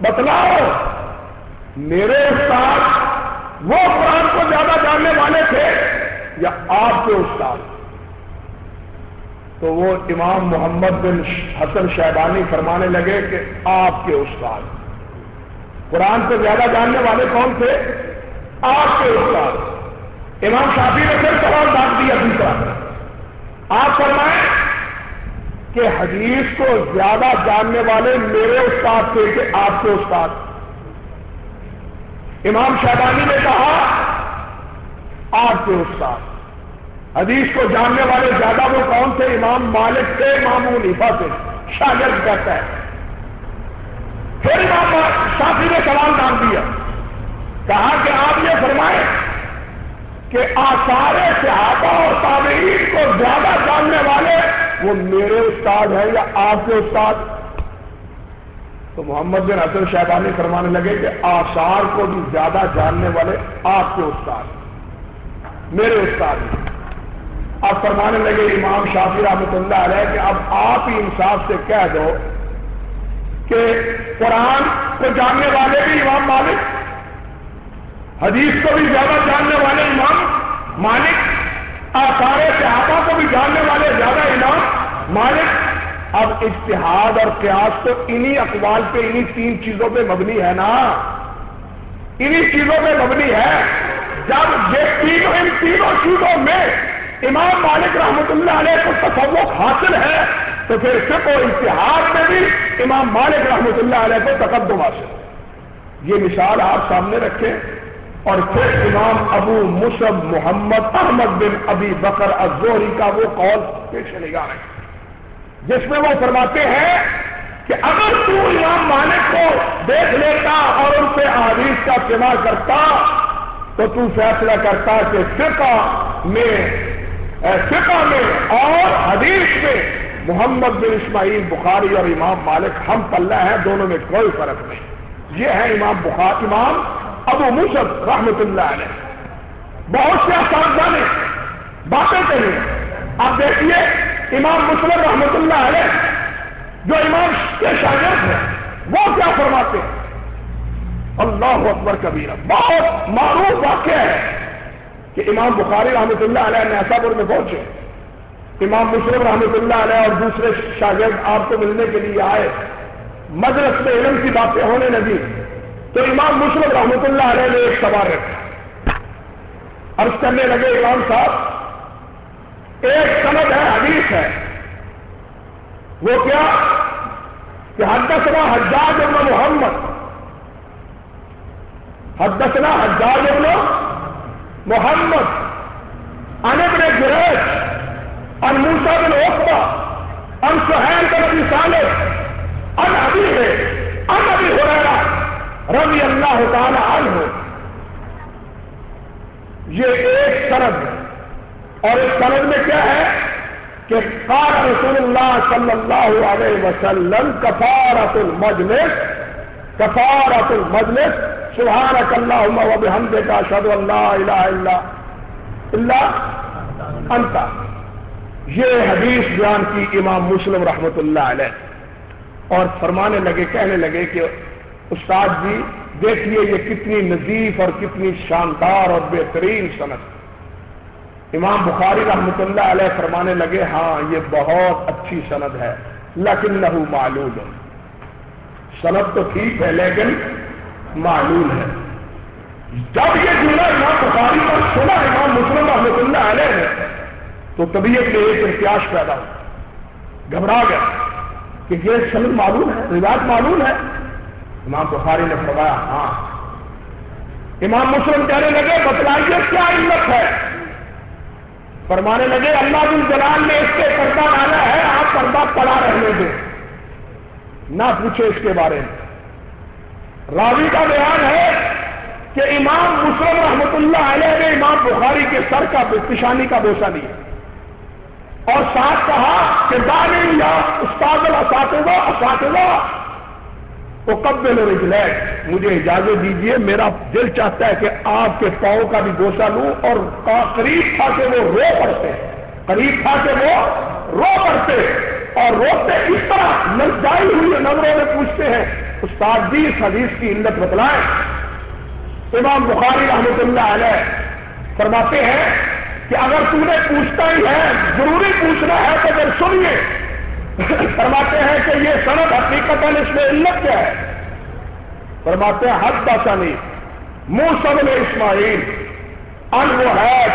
بتلاؤ، میرے استاد وہ قرآن کو زیادہ جاننے والے تھے یا آپ کے استاد؟ تو وہ امام محمد بن حسن شہبانی فرمانے لگے کہ آپ کے استاد۔ قرآن کو زیادہ جاننے والے کون تھے؟ آپ کے استاد۔ امام شافی نے پھر سوال ڈال دیا دوسرا آپ فرمائیں کہ حدیث کو زیادہ جاننے والے میرے استاد تھے کہ آپ کے استاد۔ امام شہبانی نے کہا آپ کے استاد، حدیث کو جاننے والے زیادہ وہ کون تھے؟ امام مالک تھے، امام منیفا سے شاگرد کہتا ہے پھر امام شافی نے سوال ڈال دیا، کہا کہ آپ یہ فرمائیں کہ آثار صحابہ اور تابعین کو زیادہ جاننے والے وہ میرے استاد ہیں یا آپ کے استاد؟ تو محمد بن حسن شہبانی فرمانے لگے کہ آثار کو بھی زیادہ جاننے والے آپ کے استاد میرے استاد ہیں۔ اب فرمانے لگے امام شافی رحمۃ اللہ علیہ کہ اب آپ ہی انصاف سے کہہ دو کہ قرآن کو جاننے والے بھی امام مالک، حدیث کو بھی زیادہ جاننے والے امام مالک، آثار صحابہ کو بھی جاننے والے زیادہ امام مالک۔ اب اشتہاد اور قیاس تو انہی اقوال پہ، انہی تین چیزوں پہ مبنی ہے نا۔ انہی چیزوں پہ مبنی ہے۔ جب یہ تینوں، ان تینوں چیزوں میں امام مالک رحمت اللہ علیہ کو تصوق حاصل ہے، تو پھر سب و اتحاد میں بھی امام مالک رحمت اللہ علیہ کو تقدم حاصل یہ مثال آپ سامنے رکھیں۔ اور پھر امام ابو مصب محمد احمد بن ابی بکر ازوری کا وہ قول پیش نگاہ رکھیں جس میں وہ فرماتے ہیں کہ اگر تو امام مالک کو دیکھ لیتا اور ان سے حادیث کا استعمال کرتا تو تو فیصلہ کرتا کہ فقہ میں فقہ میں اور حدیث میں محمد بن اسماعیل، بخاری اور امام مالک ہم پلہ ہیں، دونوں میں کوئی فرق نہیں۔ یہ ہے امام بخار امام ابو مصد رحمت اللہ علیہ۔ بہت سے اساتذہ نے باتیں کہی آپ دیکھیے امام مسلم رحمت اللہ علیہ، جو امام کے شاگرد ہیں، وہ کیا فرماتے ہیں؟ اللہ اکبر کبیر بہت معروف واقعہ ہے کہ امام بخاری رحمت اللہ علیہ نیسا پور میں پہنچے۔ امام مسلم رحمت اللہ علیہ اور دوسرے شاگرد آپ کو ملنے کے لیے آئے۔ مجلس میں علم کی باتیں ہونے لگی تو امام مسلم رحمت اللہ علیہ نے ایک سوال رکھا۔ عرض کرنے لگے، امام صاحب ایک سند ہے، حدیث ہے۔ وہ کیا؟ کہ حدثنا حجاج ابن محمد۔ حدثنا حجاج ابن محمد۔ ان ابن جریج ان موسا بن اوقبا ان سہیل بن ابی صالح ان ابی ہے ان ابی ہریرا رضی اللہ تعالی عنہ۔ یہ ایک سرد ہے۔ اور اس سند میں کیا ہے کہ قال رسول اللہ صلی اللہ علیہ وسلم کفارت المجلس کفارت المجلس، سبحانک اللہم و بحمدک، اشہد اللہ الہ الا اللہ انتا یہ حدیث بیان کی امام مسلم رحمت اللہ علیہ۔ اور فرمانے لگے، کہنے لگے کہ استاد جی دیکھیے یہ کتنی نظیف اور کتنی شاندار اور بہترین صنعت امام بخاری رحمۃ اللہ علیہ فرمانے لگے ہاں یہ بہت اچھی سند ہے لیکن نہ معلوم سند تو ٹھیک ہے، لیکن معلوم ہے۔ جب یہ جملہ امام بخاری پر سنا، امام مسلم رحمۃ اللہ علیہ نے، تو طبیعت میں ایک احتیاط پیدا ہو گھبرا گیا کہ یہ سند معلوم ہے، روایت معلوم ہے۔ امام بخاری نے فرمایا ہاں۔ امام مسلم کہنے لگے، بتلائیے کیا علت ہے؟ فرمانے لگے، اللہ بن جلال نے اس کے پردہ ڈالا ہے، آپ پردہ پڑا رہنے دیں نہ پوچھے اس کے بارے میں۔ راوی کا بیان ہے کہ امام مسلم رحمت اللہ علیہ نے امام بخاری کے سر کا پشانی کا بوسا لیا۔ اور ساتھ کہا کہ دانی یا استاد الاساتذہ، اساتذہ وہ کب دل مجھے اجازت دیجیے میرا دل چاہتا ہے کہ آپ کے پاؤں کا بھی گوشہ لوں اور قریب تھا کہ وہ رو پڑتے، قریب تھا کہ وہ رو پڑتے اور روتے اس طرح للچائی ہوئی نظروں میں پوچھتے ہیں، استاد جی اس حدیث کی علت بتلائیں۔ امام بخاری رحمۃ اللہ علیہ فرماتے ہیں کہ اگر تم نے پوچھتا ہی ہے، ضروری پوچھنا ہے تو پھر سنیے۔ فرماتے ہیں کہ یہ سند حقیقت اس میں علت کیا ہے؟ فرماتے ہیں، حد باسانی موسا بن اسماعیل ان وحید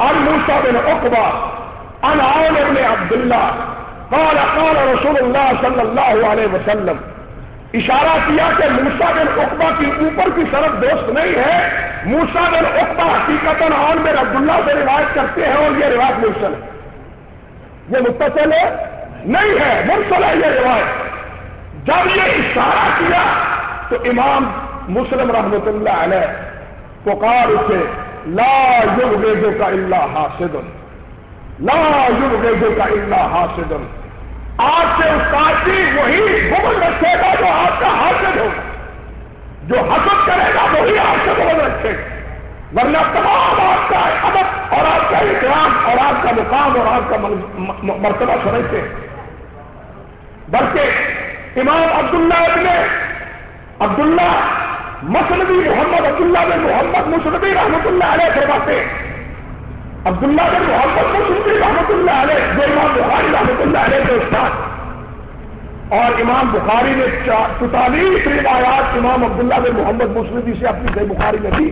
ان موسا بن اقبا ان عون ابن عبداللہ، قال قال رسول اللہ صلی اللہ علیہ وسلم، اشارہ کیا کہ موسا بن اقبا کی اوپر کی سرد دوست نہیں ہے موسا بن اقبا حقیقت عون بن عبداللہ سے روایت کرتے ہیں اور یہ روایت مرسل ہے۔ یہ متصل ہے نہیں ہے، مرسل ہے یہ روایت۔ جب یہ اشارہ کیا تو امام مسلم رحمت اللہ علیہ پکار اسے، لا یوگیزو کا اللہ حاصد لا یوگیزو کا اللہ حاصد آپ سے استاد جی وہی بغل رکھے گا جو آپ کا حاصل ہوگا جو حسد کرے گا وہی آپ سے بغل رکھے۔ گا ورنہ تمام آپ کا ادب اور آپ کا احترام اور آپ کا مقام اور آپ کا مرتبہ سمجھتے ہیں۔ بلکہ امام عبداللہ ابن عبداللہ مسلم محمد عبداللہ بن محمد مسلم رحمۃ اللہ علیہ فرماتے عبداللہ بن محمد مسلم رحمۃ اللہ علیہ، جو امام بخاری رحمۃ اللہ علیہ کے استاد۔ اور امام بخاری نے چوتالیس روایات امام عبداللہ بن محمد مسلم سے اپنی سے بخاری میں دی۔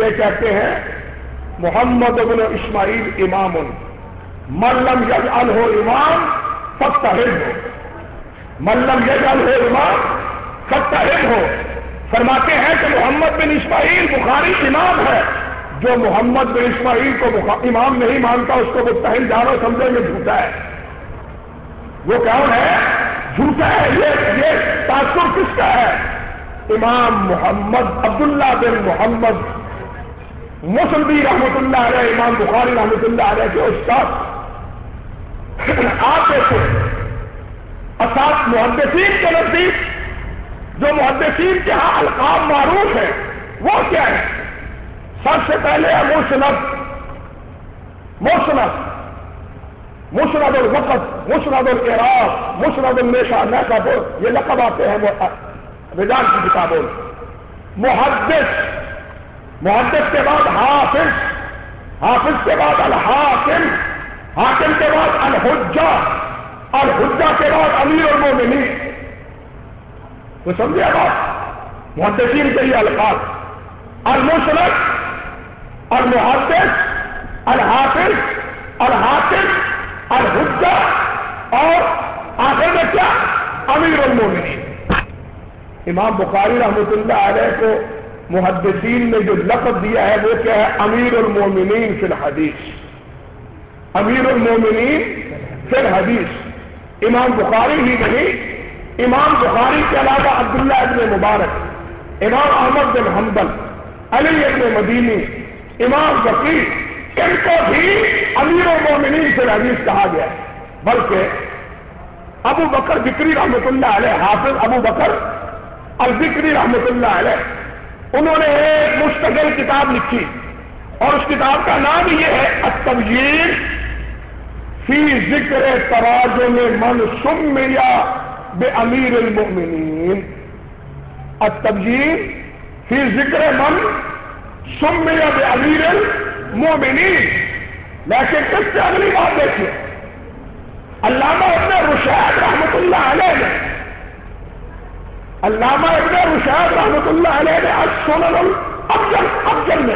یہ کہتے ہیں، محمد ابن اسماعیل امام مرلم یج ہو امام فتحب ہو۔ ملم یجل ہو امام فتحب ہو۔ فرماتے ہیں کہ محمد بن اسماعیل بخاری امام ہے۔ جو محمد بن اسماعیل کو امام نہیں مانتا، اس کو متحد جانو سمجھے میں جھوٹا ہے۔ وہ کون ہے؟ جھوٹا ہے، یہ یہ تاثر کس کا ہے؟ امام محمد عبداللہ بن محمد، مسلم رحمت اللہ علیہ، امام بخاری رحمت اللہ علیہ کے استاد۔ آپ دیکھو اسات محدثین کے نزدیک جو محدثین کے ہاں القاب معروف ہے وہ کیا ہے سب سے پہلے ہے مسنب مسنب مسند الوقت مسند العراق مسند المیشا نیسا بول، یہ لقب آتے ہیں رجان کی کتابوں محدث۔ محدث کے بعد حافظ۔ حافظ کے بعد الحاکم۔ حاکم کے بعد الحجہ الحجہ کے بعد امیر المومنین۔ تو سمجھے بات؟ محدثین کے یہ الفاظ۔ المشرق، المحدث، الحافظ الحافظ الحجہ اور آخر میں کیا؟ امیر المومنین۔ امام بخاری رحمت اللہ علیہ کو محدثین نے جو لفظ دیا ہے وہ کیا ہے؟ امیر المومنین فی الحدیث۔ امیر المومنین، فی الحدیث۔ امام بخاری ہی نہیں، امام بخاری کے علاوہ عبداللہ ابن مبارک، امام احمد بن حنبل، علی ابن مدینی، امام ذکی ان کو بھی امیر المومنین فی الحدیث کہا گیا ہے۔ بلکہ ابو بکر بکری رحمۃ اللہ علیہ، حافظ ابو بکر البکری رحمۃ اللہ علیہ، انہوں نے ایک مستقل کتاب لکھی۔ اور اس کتاب کا نام یہ ہے التبجیر فی ذکر تراجم من سم یا بے امیر المؤمنین۔ التبجیر فی ذکر من سم یا بے امیر المؤمنین۔ لیکن اس سے اگلی بات دیکھیے۔ علامہ ابن رشاد رحمت اللہ علیہ نے، علامہ ابن رشاد رحمت اللہ علیہ نے اشن الفجل افجل میں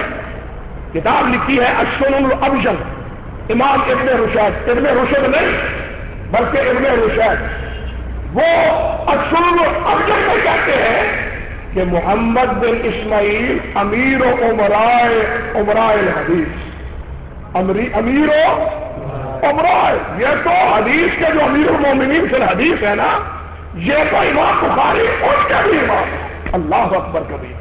کتاب لکھی ہے اشن الفجل امام ابن رشاد ابن رشد نہیں، بلکہ ابن رشاد وہ اشن الفجل میں کہتے ہیں کہ محمد بن اسماعیل امیر و عمرائے عمرائے الحدیث۔ امیر و عمرائے۔ یہ تو حدیث کے جو امیر المومنین سے حدیث ہے نا، یہ تو امام بخاری اس کے بھی امام۔ اللہ اکبر کبھی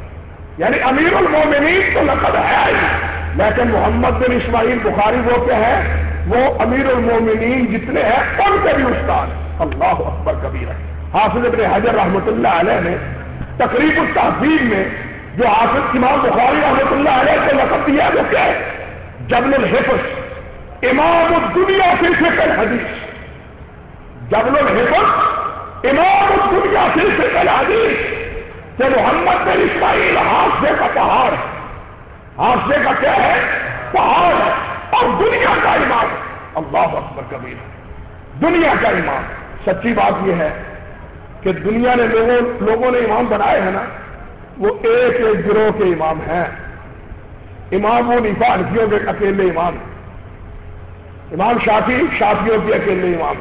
یعنی امیر المومنین تو لقد ہے ہی۔ لیکن محمد بن اسماعیل بخاری وہ کیا ہے وہ امیر المومنین جتنے ہیں، ان کے بھی استاد اللہ اکبر کبھی ہے حافظ ابن حضر رحمۃ اللہ علیہ نے تقریب التحفیب میں جو حافظ امام بخاری رحمۃ اللہ علیہ کو لقب دیا، وہ کیا ہے جبل الحفظ، امام الدنیا کی فکر حدیث جبل الحفظ، امام دنیا سے پہلا حدیث کہ محمد بن اسماعیل حادثے کا پہاڑ ہے۔ حادثے کا کیا ہے، پہاڑ اور دنیا کا امام اللہ اکبر کبیر۔ دنیا کا امام سچی بات یہ ہے کہ دنیا نے لوگوں لوگوں نے امام بنائے ہیں نا، وہ ایک ایک گروہ کے امام ہیں۔ امام وہ نفا کے اکیلے امام۔ امام شافی شافیوں کے اکیلے امام۔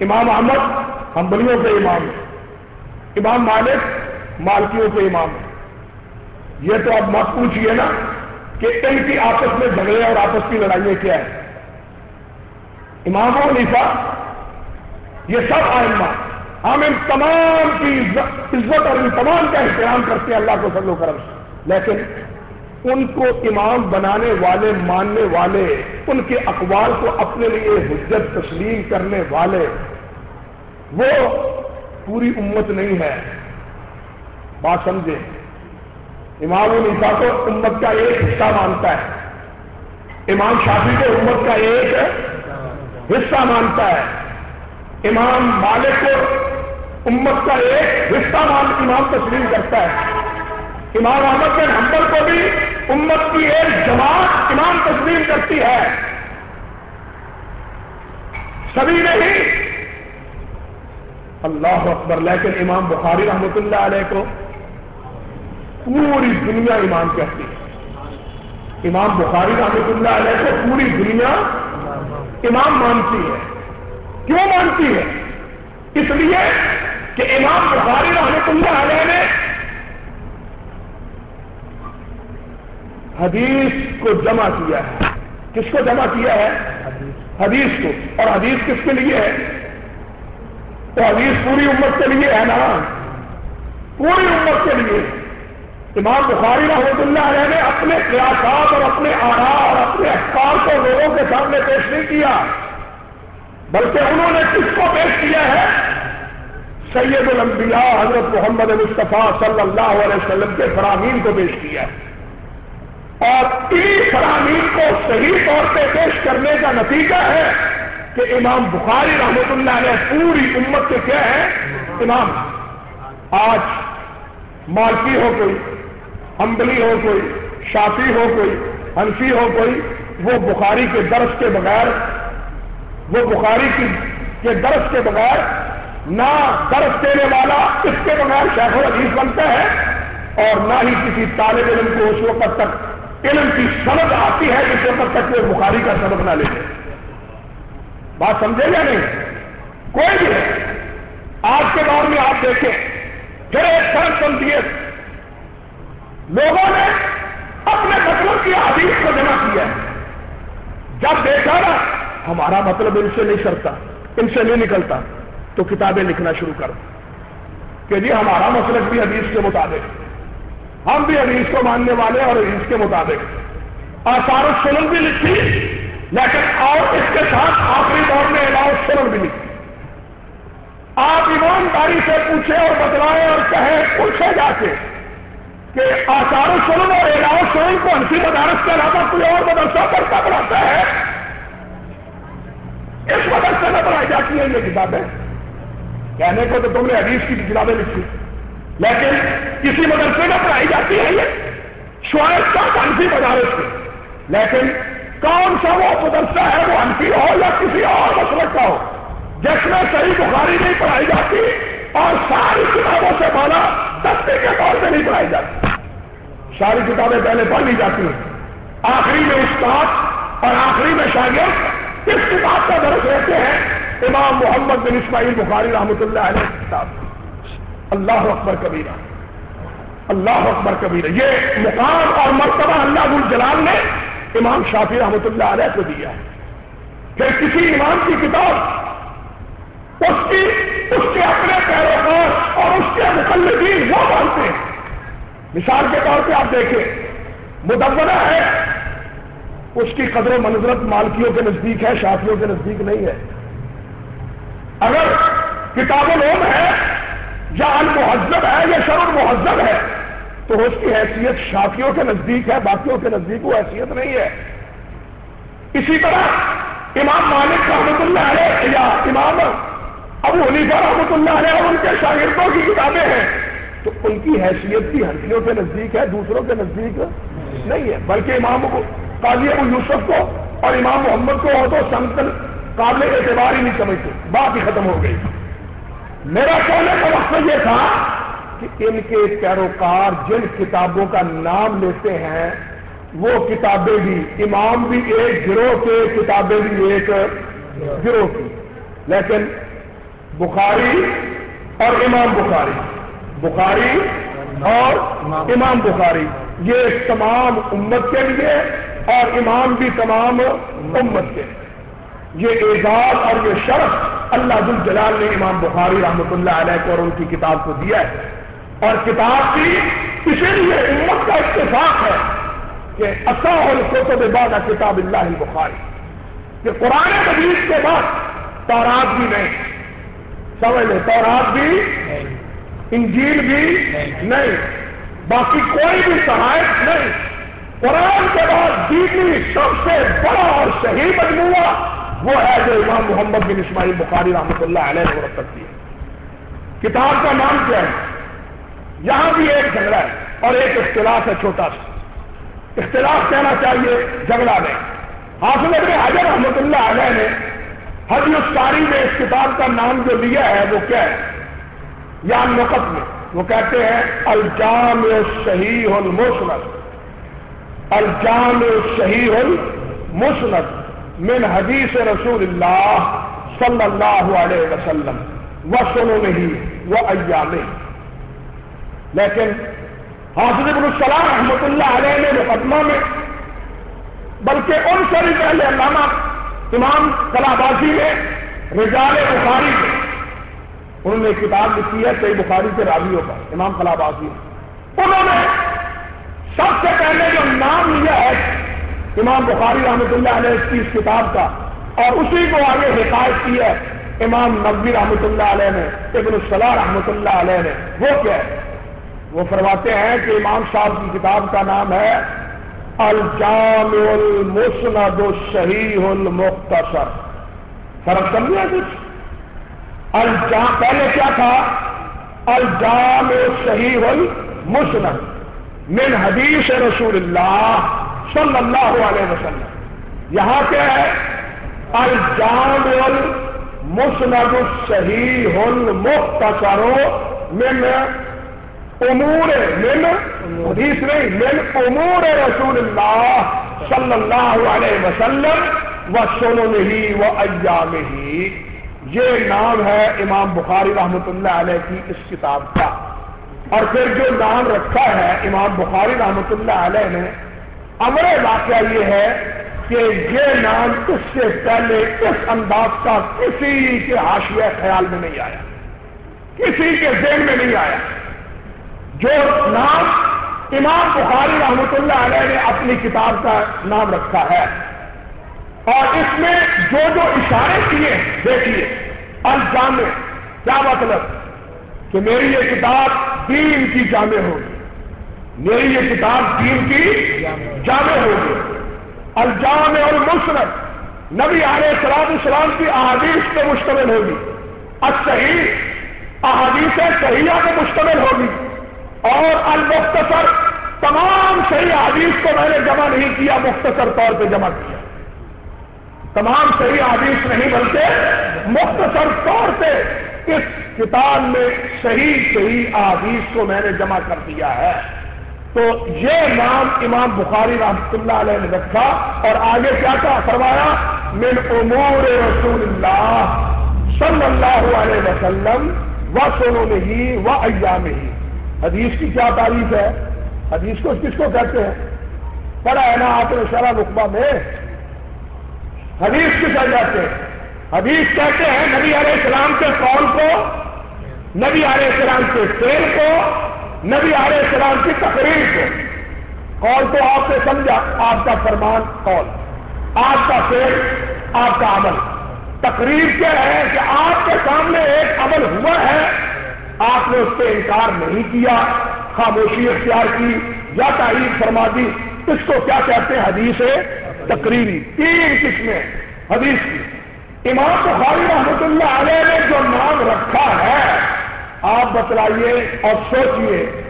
امام احمد ہمبلیوں کے امام۔ امام مالک، مالکیوں کے امام۔ یہ تو اب مت پوچھئے نا کہ ان کی آپس میں جھگڑے اور آپس کی لڑائیاں کیا ہے امام و نفا یہ سب آئمہ، ہم ان تمام کی عزت اور ان تمام کا احترام کرتے ہیں اللہ کو سب و کرم لیکن ان کو امام بنانے والے، ماننے والے، ان کے اقوال کو اپنے لیے حجت تسلیم کرنے والے، وہ پوری امت نہیں ہے۔ بات سمجھے؟ امام الفا کو امت کا ایک حصہ مانتا ہے۔ امام شافی کو امت کا ایک حصہ مانتا ہے۔ امام مالک کو امت کا ایک حصہ مان امام تسلیم کرتا ہے۔ امام احمد بن حمبل کو بھی امت کی ایک جماعت امام تسلیم کرتی ہے۔ سبھی نہیں اللہ اکبر، لیکن امام بخاری رحمۃ اللہ علیہ کو پوری دنیا امام کہتی ہے۔ امام بخاری رحمۃ اللہ علیہ کو پوری دنیا امام مانتی ہے۔ کیوں مانتی ہے؟ اس لیے کہ امام بخاری رحمۃ اللہ علیہ نے حدیث کو جمع کیا ہے۔ کس کو جمع کیا ہے؟ حدیث کو۔ اور حدیث کس کے لیے ہے؟ تو حدیث پوری امت کے لیے ہے نا۔ پوری امت کے لیے۔ امام بخاری رحمۃ اللہ علیہ نے اپنے قیاسات اور اپنے آرا اور اپنے اخبار کو لوگوں کے سامنے پیش نہیں کیا، بلکہ انہوں نے کس کو پیش کیا ہے؟ سید الانبیاء حضرت محمد مصطفیٰ صلی اللہ علیہ وسلم کے فرامین کو پیش کیا اور ان فرامین کو صحیح طور پہ پیش کرنے کا نتیجہ ہے کہ امام بخاری رحمت اللہ علیہ پوری امت کے کیا ہے امام۔ آج مالکی ہو کوئی امبلی ہو کوئی شافی ہو کوئی ہنفی ہو کوئی، وہ بخاری کے درس کے بغیر، وہ بخاری کی کے درس کے بغیر، نہ درس دینے والا اس کے بغیر شیخ العزیز بنتا ہے اور نہ ہی کسی طالب علم کو اس وقت تک علم کی سمجھ آتی ہے جس وقت تک وہ بخاری کا سبق نہ لے۔ بات سمجھے یا نہیں؟ کوئی بھی ہے۔ آج کے دور میں آپ دیکھیں، پھر ایک فرق سمجھیے۔ لوگوں نے اپنے مطلب کی حدیث کو جمع کیا جب دیکھا نا، ہمارا مطلب ان سے نہیں سرتا ان سے نہیں نکلتا۔ تو کتابیں لکھنا شروع کر۔ کہ جی ہمارا مطلب بھی حدیث کے مطابق۔ ہم بھی حدیث کو ماننے والے اور حدیث کے مطابق۔ آثار سنن بھی لکھی، لیکن اور اس کے ساتھ آخری دور میں علاؤ سنن بھی لکھی۔ آپ ایمانداری سے پوچھیں اور بتلائیں اور کہیں پوچھے جا کے۔ کہ آثار سنن اور علاؤ سنن کو انسی مدارس کے علاوہ کوئی اور مدرسہ پڑھتا پڑھاتا ہے؟ اس مدرسے میں پڑھائی جاتی ہیں یہ کتابیں۔ کہنے کو تو تم نے حدیث کی کتابیں لکھی۔ لیکن کسی مدرسے میں پڑھائی جاتی ہے یہ؟ شوائد کا انفی مدارس سے لیکن کون سا وہ مدرسہ ہے وہ انفی ہو یا کسی اور مسلک کا ہو؟ جس میں صحیح بخاری نہیں پڑھائی جاتی اور ساری کتابوں سے بالا دستے کے طور پہ نہیں پڑھائی جاتی۔ ساری کتابیں پہلے پڑھ لی جاتی ہیں۔ آخری میں استاد اور آخری میں شاگرد کس کتاب کا درس لیتے ہیں؟ امام محمد بن اسماعیل بخاری رحمۃ اللہ علیہ کتاب۔ اللہ اکبر کبیرہ۔ اللہ اکبر کبیرہ۔ یہ مقام اور مرتبہ اللہ جلال نے امام شافی رحمۃ اللہ علیہ کو دیا ہے۔ پھر کسی امام کی کتاب اس کی اس کے اپنے پیروکار اور اس کے مقلدین وہ مانتے ہیں۔ مثال کے طور پہ آپ دیکھیں، مدونہ ہے۔ اس کی قدر و منظرت مالکیوں کے نزدیک ہے، شافیوں کے نزدیک نہیں ہے۔ اگر کتاب العلم ہے، یا المحذب ہے، یا شر المحذب ہے، تو اس کی حیثیت شافیوں کے نزدیک ہے، باقیوں کے نزدیک وہ حیثیت نہیں ہے۔ اسی طرح امام مالک رحمۃ اللہ علیہ یا امام ابو حلیفہ رحمۃ اللہ علیہ اور ان کے شاگردوں کی کتابیں ہیں۔ تو ان کی حیثیت بھی ہنسیوں کے نزدیک ہے، دوسروں کے نزدیک نہیں ہے۔ بلکہ امام قاضی ابو یوسف کو اور امام محمد کو ہو تو سنتن قابل اعتبار ہی نہیں سمجھتے۔ بات ہی ختم ہو گئی۔ میرا کہنے کا مقصد یہ تھا کہ ان کے پیروکار جن کتابوں کا نام لیتے ہیں، وہ کتابیں بھی امام بھی ایک گروہ کے کتابیں بھی ایک گروہ کی۔ لیکن بخاری اور امام بخاری۔ بخاری اور امام بخاری۔ یہ تمام امت کے لیے اور امام بھی تمام امت کے۔ یہ اعزاز اور یہ شرف اللہ جلال نے امام بخاری رحمۃ اللہ علیہ کو اور ان کی کتاب کو دیا ہے۔ اور کتاب بھی اسی لیے امت کا اتفاق ہے کہ القتب بعد کتاب اللہ بخاری کہ قرآن مجید کے بعد تورات بھی نہیں۔ سمجھ لے تورات بھی انجیل بھی نہیں، باقی کوئی بھی سہایت نہیں۔ قرآن کے بعد دیکھی سب سے بڑا اور صحیح مجموعہ وہ ہے جو امام محمد بن اسماعیل بخاری رحمۃ اللہ علیہ نے رکھتی ہے کتاب کا نام کیا ہے؟ یہاں بھی ایک جھگڑا ہے اور ایک اختلاف ہے چھوٹا سا۔ اختلاف کہنا چاہیے جھگڑا نہیں۔ حاصل ابن حضر رحمۃ اللہ علیہ نے حج الساری میں اس کتاب کا نام جو لیا ہے، وہ کیا ہے؟ یا نقط میں۔ وہ کہتے ہیں الجام صحیح المسنت الجام صحیح المسنت من حدیث رسول اللہ صلی اللہ علیہ وسلم۔ وہ سنو نہیں، وہ ایام لیکن حافظ ابن السلام رحمۃ اللہ علیہ نے مقدمہ میں، بلکہ ان سے بھی پہلے علامہ امام کلابازی میں، رجال بخاری میں۔ انہوں نے کتاب لکھی ہے کئی بخاری کے راویوں کا امام خلاب آسی انہوں نے سب سے پہلے جو نام لیا ہے، امام بخاری رحمۃ اللہ علیہ کی اس کتاب کا، اور اسی کو آگے حکایت کی ہے، امام نبی رحمۃ اللہ علیہ نے، ابن الصلاح رحمۃ اللہ علیہ نے۔ وہ کیا ہے؟ وہ فرماتے ہیں کہ امام صاحب کی کتاب کا نام ہے الجام المسند الشہیح المختصر۔ فرق سمجھے کچھ؟ الجام پہلے کیا تھا؟ الجام صحیح المسند من حدیث رسول اللہ صلی اللہ علیہ وسلم۔ یہاں کیا ہے؟ الجام المسند الصحیح المختصر من امور من حدیث نہیں من امور رسول اللہ صلی اللہ علیہ وسلم و سنن ہی و ایام ہی یہ نام ہے امام بخاری رحمۃ اللہ علیہ کی اس کتاب کا۔ اور پھر جو نام رکھا ہے امام بخاری رحمۃ اللہ علیہ نے امر واقعہ یہ ہے کہ یہ نام اس سے پہلے اس انداز کا کسی کے حاشیہ خیال میں نہیں آیا۔ کسی کے ذہن میں نہیں آیا۔ جو نام امام بخاری رحمۃ اللہ علیہ نے اپنی کتاب کا نام رکھا ہے۔ اور اس میں جو جو اشارے کیے، دیکھیے، الجامع، کیا مطلب؟ کہ میری یہ کتاب دین کی جامع ہوگی۔ میری یہ کتاب دین کی جامع ہوگی۔ الجام اور مسرت نبی علیہ السلام السلام کی احادیث پہ مشتمل ہوگی۔ صحیح احادیث صحیحہ پہ مشتمل ہوگی۔ اور المختصر تمام صحیح حدیث کو میں نے جمع نہیں کیا، مختصر طور پہ جمع کیا۔ تمام صحیح حدیث نہیں بلکہ مختصر طور پہ اس کتاب میں صحیح صحیح احادیث کو میں نے جمع کر دیا ہے۔ تو یہ نام امام بخاری رحمۃ اللہ علیہ نے رکھا۔ اور آگے کیا کہا؟ فرمایا، من امور رسول اللہ صلی اللہ علیہ وسلم و سونوں میں ہی و ایام میں ہی حدیث کی کیا تعریف ہے؟ حدیث کو کس کو کہتے ہیں؟ پڑا ہے نا آپ نے شرح رقبہ میں۔ حدیث کس کہتے ہیں حدیث کہتے ہیں نبی علیہ السلام کے قول کو، نبی علیہ السلام کے تیل کو، نبی علیہ السلام کی تقریر کو۔ قول تو آپ نے سمجھا، آپ کا فرمان قول، آپ کا فیل آپ کا عمل۔ تقریر کیا ہے کہ آپ کے سامنے ایک عمل ہوا ہے آپ نے اس پہ انکار نہیں کیا، خاموشی اختیار کی، یا تعریف فرما دی۔ اس کو کیا کہتے ہیں؟ حدیث تقریری۔ تین قسمیں حدیث کی۔ امام بخاری رحمۃ اللہ علیہ نے جو نام رکھا ہے، آپ بتلائیے اور سوچئے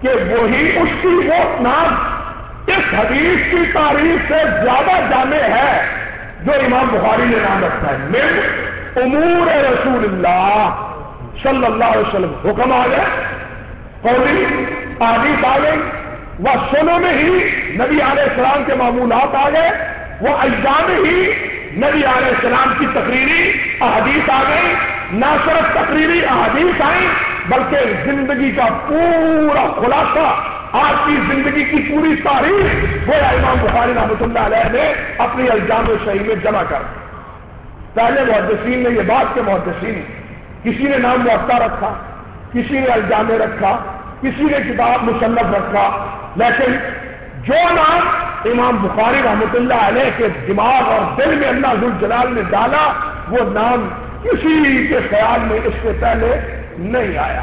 کہ وہی اس کی وہ نام اس حدیث کی تاریخ سے زیادہ جامع ہے جو امام بخاری نے نام رکھا ہے۔ من امور رسول اللہ۔ صلی اللہ علیہ وسلم حکم آ گئے، قولی آدھی آ گئی وہ سنوں میں ہی نبی علیہ السلام کے معمولات آ گئے، وہ اجزام ہی نبی علیہ السلام کی تقریری احادیث آ گئی نہ صرف تقریری احادیث آئی بلکہ زندگی کا پورا خلاصہ آپ کی زندگی کی پوری تاریخ وہ امام بخاری رحمۃ اللہ علیہ نے اپنی الزام و شہید میں جمع کر پہلے محدثین نے یہ بات کہ محدثین کسی نے نام معطا رکھا، کسی نے الجام رکھا، کسی نے کتاب مصنف رکھا۔ لیکن جو نام امام بخاری رحمۃ اللہ علیہ کے دماغ اور دل میں اللہ جلال نے ڈالا، وہ نام کسی کے خیال میں اس سے پہلے نہیں آیا۔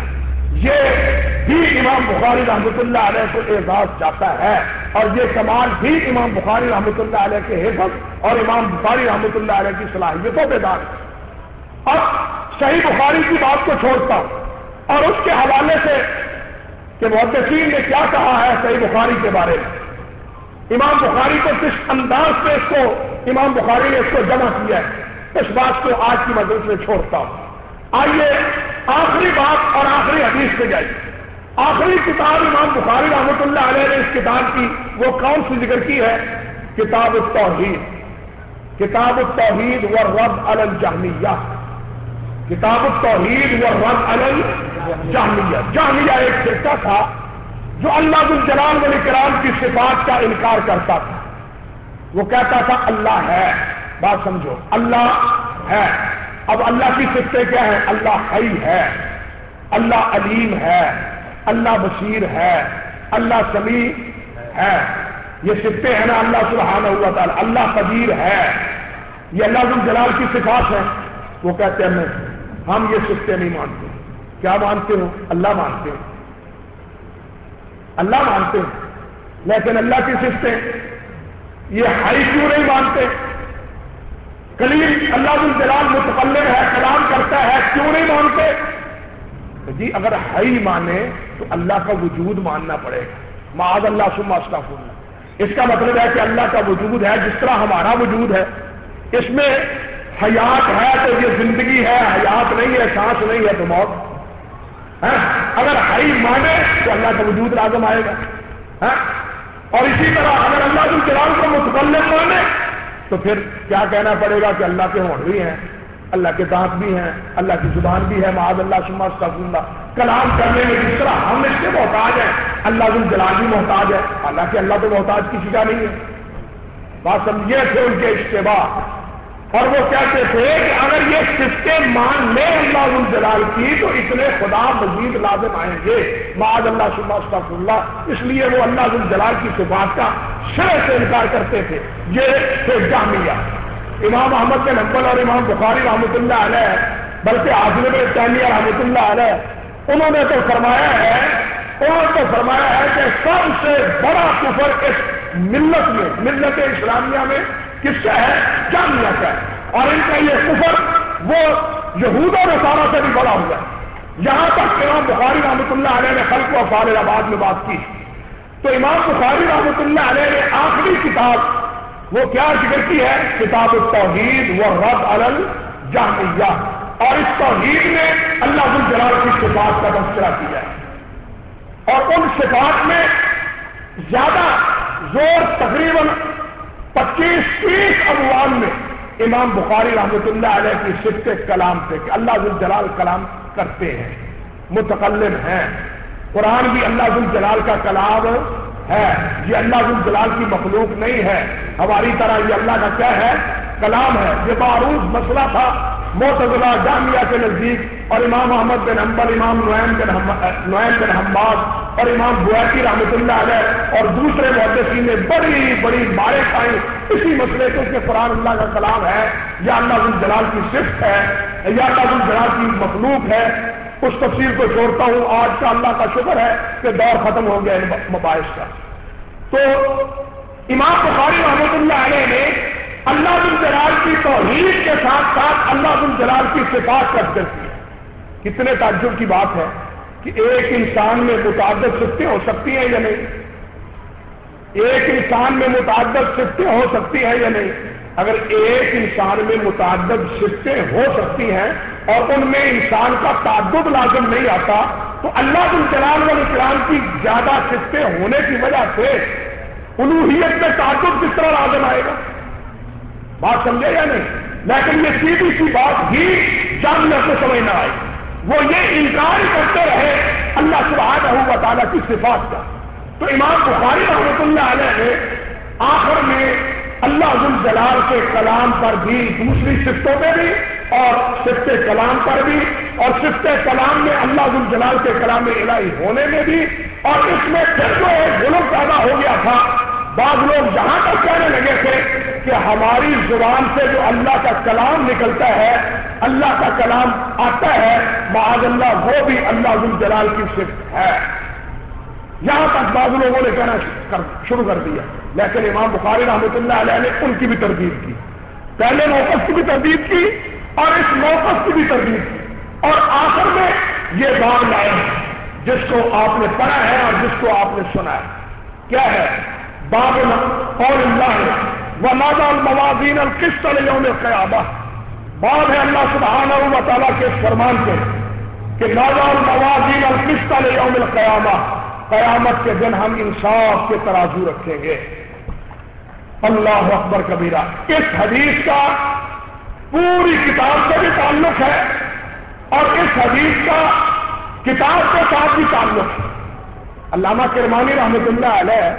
یہ بھی امام بخاری رحمۃ اللہ علیہ کو اعزاز جاتا ہے اور یہ کمال بھی امام بخاری رحمۃ اللہ علیہ کے حفظ اور امام بخاری رحمۃ اللہ علیہ کی صلاحیتوں پہ دار اب صحیح بخاری کی بات کو چھوڑتا ہوں اور اس کے حوالے سے کہ محدثین نے کیا کہا ہے صحیح بخاری کے بارے میں۔ امام بخاری کو کس انداز سے اس کو امام بخاری نے اس کو جمع کیا ہے، اس بات کو آج کی مدد میں چھوڑتا ہوں۔ آئیے آخری بات اور آخری حدیث پہ جائیے۔ آخری کتاب امام بخاری رحمۃ اللہ علیہ نے اس کتاب کی، وہ کون سی ذکر کی ہے؟ کتاب التوحید۔ کتاب التوحید و رب الجہمیہ۔ کتاب التوحید و رب الجہمیہ جہمیہ ایک فرقہ تھا جو اللہ الجلال ولی کرام کی صفات کا انکار کرتا تھا۔ وہ کہتا تھا، اللہ ہے۔ بات سمجھو، اللہ ہے۔ اب اللہ کی سفتے کیا ہے اللہ حی ہے۔ اللہ علیم ہے۔ اللہ بصیر ہے۔ اللہ سمیع ہے۔ یہ سفتے ہیں نا اللہ سبحانہ ہوا تعالی۔ اللہ قدیر ہے۔ یہ اللہ جلال کی صفات ہے وہ کہتے ہیں ہم یہ سفتے نہیں مانتے کیا مانتے ہو؟ اللہ مانتے ہو اللہ مانتے ہو لیکن اللہ کی سفتے یہ ہائی کیوں نہیں مانتے؟ کلیم اللہ الجلال متقلب ہے، کلام کرتا ہے، کیوں نہیں مانتے؟ جی اگر ہائی مانے تو اللہ کا وجود ماننا پڑے گا۔ معاذ اللہ سما استاف اللہ۔ اس کا مطلب ہے کہ اللہ کا وجود ہے، جس طرح ہمارا وجود ہے۔ اس میں حیات ہے تو یہ زندگی ہے، حیات نہیں ہے، سانس نہیں ہے تو موت۔ ہاں؟ اگر ہائی مانے تو اللہ کا وجود لازم آئے گا۔ ہاں؟ اور اسی طرح اگر اللہ الجلال کو متقلب مانے تو پھر کیا کہنا پڑے گا کہ اللہ کے ہونڈری ہیں، اللہ کے دانت بھی ہیں، اللہ کی زبان بھی ہے، معاذ اللہ شما اللہ۔ کلام کرنے میں جس طرح ہم اس سے محتاج ہیں، اللہ دل جلال بھی محتاج ہے۔ حالانکہ اللہ تو محتاج کسی کا نہیں ہے۔ بات سمجھے تھے ان کے اشتباہ اور وہ کہتے تھے کہ اگر یہ سفتے مان لے اللہ الجلال کی، تو اتنے خدا مزید لازم آئیں گے۔ معاذ اللہ شما استف اللہ اس لیے وہ اللہ الجلال کی صفات کا شرح سے انکار کرتے تھے۔ یہ جامعہ۔ امام احمد کے نمبر اور امام بخاری رحمۃ اللہ علیہ، بلکہ عاضر تعلیہ رحمۃ اللہ علیہ، انہوں نے تو فرمایا ہے، انہوں نے تو فرمایا ہے کہ سب سے بڑا کفر اس ملت میں، ملت اسلامیہ میں کس کا ہے؟ جامعہ کا ہے اور ان کا یہ کفر، وہ یہود و نصارہ سے بھی بڑا ہوا۔ ہے یہاں تک امام بخاری رحمۃ اللہ علیہ نے خلق و فال آباد میں بات کی۔ تو امام بخاری رحمۃ اللہ علیہ نے آخری کتاب، وہ کیا ذکر کی ہے؟ کتاب التوحید و رد الل جامعہ اور اس توحید میں اللہ الجلال کی صفات کا تذکرہ کیا ہے۔ اور ان صفات میں زیادہ زور تقریباً پچیس تیس ابوان میں امام بخاری رحمۃ اللہ علیہ کی شفت کلام تھے کہ اللہ الجلال کلام کرتے ہیں متقلم ہیں۔ قرآن بھی اللہ الجلال کا کلام ہے۔ یہ اللہ جلال کی مخلوق نہیں ہے۔ ہماری طرح یہ اللہ کا کیا ہے؟ کلام ہے۔ یہ معروف مسئلہ تھا۔ موتلا جامعہ کے نزدیک اور امام محمد بن حمبل امام نوین بن نوین بن حماد اور امام بویتی رحمۃ اللہ علیہ اور دوسرے محدثین نے بڑی بڑی مارے کھائی اسی مسئلے کو کہ قرآن اللہ کا کلام ہے، یا اللہ جلال کی صفت ہے، یا اللہ جلال کی مخلوق ہے۔ اس تفصیل کو چھوڑتا ہوں۔ آج کا اللہ کا شکر ہے کہ دور ختم ہو گیا مباحث کا۔ تو امام بخاری رحمۃ اللہ علیہ نے اللہ بن جلال کی توحید کے ساتھ ساتھ اللہ بن جلال کی صفات کا ذکر کیا کتنے تعجب کی بات ہے کہ ایک انسان میں متعدد سفتیں ہو سکتی ہیں یا نہیں؟ ایک انسان میں متعدد سفتیں ہو سکتی ہیں یا نہیں؟ اگر ایک انسان میں متعدد شفتیں ہو سکتی ہیں اور ان میں انسان کا تعدد لازم نہیں آتا، تو اللہ جلال و اسلام کی زیادہ شفتیں ہونے کی وجہ سے الوحیت میں تعدد کس طرح لازم آئے گا؟ بات سمجھے یا نہیں؟ لیکن یہ سیدھی سی بات بھی جاننے کو سمجھ نہ آئے وہ یہ انکار کرتے رہے اللہ سبحانہ ہوا تعالیٰ کی صفات کا۔ تو امام بخاری رحمۃ اللہ علیہ نے آخر میں اللہ جلال کے کلام پر بھی دوسری صفتوں میں بھی اور صفت کلام پر بھی اور صفت کلام میں اللہ جلال کے کلام الہی ہونے میں بھی اور اس میں پھر جو ایک ظلم پیدا ہو گیا تھا بعض لوگ جہاں تک کہنے لگے تھے کہ ہماری زبان سے جو اللہ کا کلام نکلتا ہے، اللہ کا کلام آتا ہے، معاذ اللہ وہ بھی اللہ جلال کی صفت ہے۔ یہاں تک بعض لوگوں نے کہنا شروع کر دیا۔ لیکن امام بخاری رحمۃ اللہ علیہ نے ان کی بھی تردید کی۔ پہلے موقف کی بھی تردید کی اور اس موقف کی بھی تردید کی۔ اور آخر میں یہ بات لائے جس کو آپ نے پڑھا ہے اور جس کو آپ نے سنا ہے۔ کیا ہے؟ باب اور اللہ و نادا الموازین القسط یوم قیامہ باب ہے اللہ سبحانہ و تعالیٰ کے فرمان کے کہ نادا الموازین القسط یوم القیامہ قیامت کے دن ہم انصاف کے ترازو رکھیں گے. اللہ اکبر کبیرہ. اس حدیث کا پوری کتاب سے بھی تعلق ہے اور اس حدیث کا کتاب کے ساتھ بھی تعلق ہے. علامہ کرمانی رحمۃ اللہ علیہ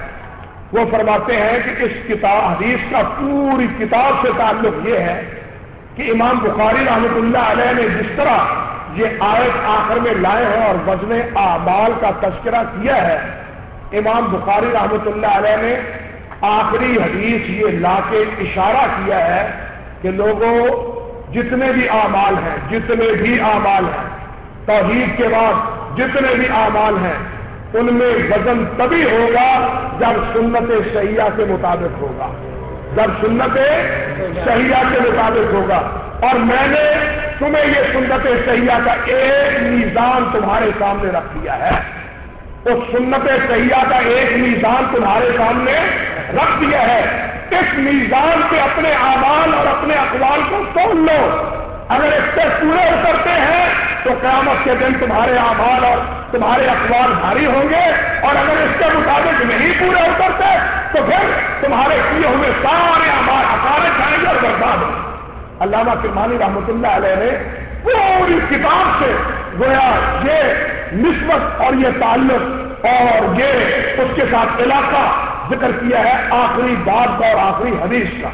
وہ فرماتے ہیں کہ اس کتاب حدیث کا پوری کتاب سے تعلق یہ ہے کہ امام بخاری رحمۃ اللہ علیہ نے جس طرح یہ آیت آخر میں لائے ہیں اور وزن اعمال کا تذکرہ کیا ہے، امام بخاری رحمۃ اللہ علیہ نے آخری حدیث یہ لا کے اشارہ کیا ہے کہ لوگوں، جتنے بھی اعمال ہیں، جتنے بھی اعمال ہیں، توحید کے بعد جتنے بھی اعمال ہیں ان میں وزن تبھی ہوگا جب سنت سیاح کے مطابق ہوگا۔ جب سنت سیاح کے مطابق ہوگا۔ اور میں نے تمہیں یہ سنت سیاح کا ایک میزان تمہارے سامنے رکھ دیا ہے۔ تو سنت سیاح کا ایک میزان تمہارے سامنے رکھ دیا ہے۔ اس میزان کے اپنے آواز اور اپنے اخبار کو تول لو۔ اگر اس سے پورے اترتے ہیں تو قیامت کے دن تمہارے آمال اور تمہارے اخبار بھاری ہوں گے اور اگر اس کے مطابق نہیں پورے اترتے تو پھر تمہارے کیے ہوئے سارے آمار اکارے جائیں گے اور برباد ہوں علامہ کرمانی رحمۃ اللہ علیہ نے پوری کتاب سے گویا یہ نسبت اور یہ تعلق اور یہ اس کے ساتھ علاقہ ذکر کیا ہے آخری بات کا اور آخری حدیث کا۔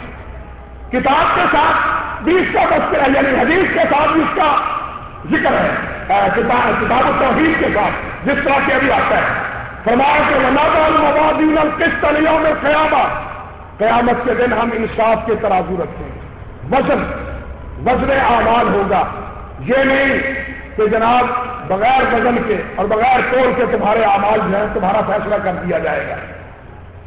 کتاب کے ساتھ، بیس کا بچہ ہے یعنی حدیث کے ساتھ بھی اس کا ذکر ہے۔ کتاب توحید کے ساتھ، جس طرح کے ابھی آتا ہے۔ فرمایا کہ المبادین القسط علیوں میں قیامت قیامت کے دن ہم انصاف کے ترازو رکھیں گے۔ وزن وزن اعمال ہوگا۔ یہ نہیں کہ جناب، بغیر وزن کے اور بغیر توڑ کے تمہارے اعمال جو ہیں، تمہارا فیصلہ کر دیا جائے گا۔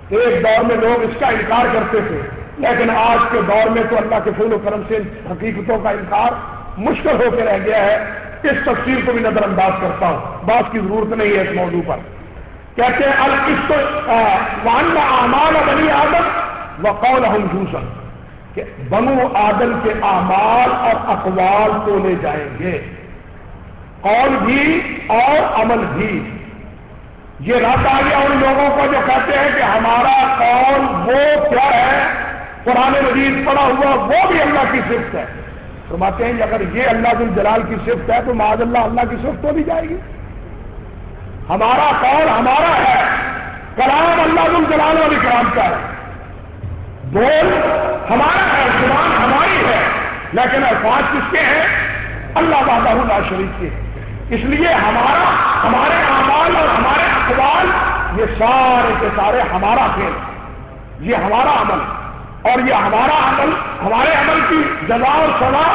ایک دور میں لوگ اس کا انکار کرتے تھے۔ لیکن آج کے دور میں تو اللہ کے فضل و کرم سے حقیقتوں کا انکار مشکل ہو کے رہ گیا ہے۔ اس تفصیل کو بھی نظر انداز کرتا ہوں۔ بات کی ضرورت نہیں ہے اس موضوع پر۔ کہتے ہیں، القسط وان اعمال بنی آدم و قول ہم جھوسن کہ بنو آدم کے اعمال اور اقوال کو لے جائیں گے۔ قول بھی اور عمل بھی۔ یہ رد آ گیا ان لوگوں کو جو کہتے ہیں کہ ہمارا قول وہ کیا ہے قرآن مجید پڑا ہوا، وہ بھی اللہ کی صفت ہے۔ فرماتے ہیں کہ اگر یہ اللہ دل جلال کی صفت ہے تو معذ اللہ اللہ کی صفت تو بھی جائے گی۔ ہمارا قول ہمارا ہے، کلام اللہ دل جلال والی کلام کا ہے۔ بول ہمارا ہے زبان ہماری ہے، لیکن الفاظ کس کے ہیں؟ اللہ بادہ اللہ شریف کے۔ اس لیے ہمارا، ہمارے اعمال اور ہمارے اقوال، یہ سارے کے سارے ہمارا کھیل یہ ہمارا عمل ہے۔ اور یہ ہمارا عمل، ہمارے عمل کی جزا اور سزا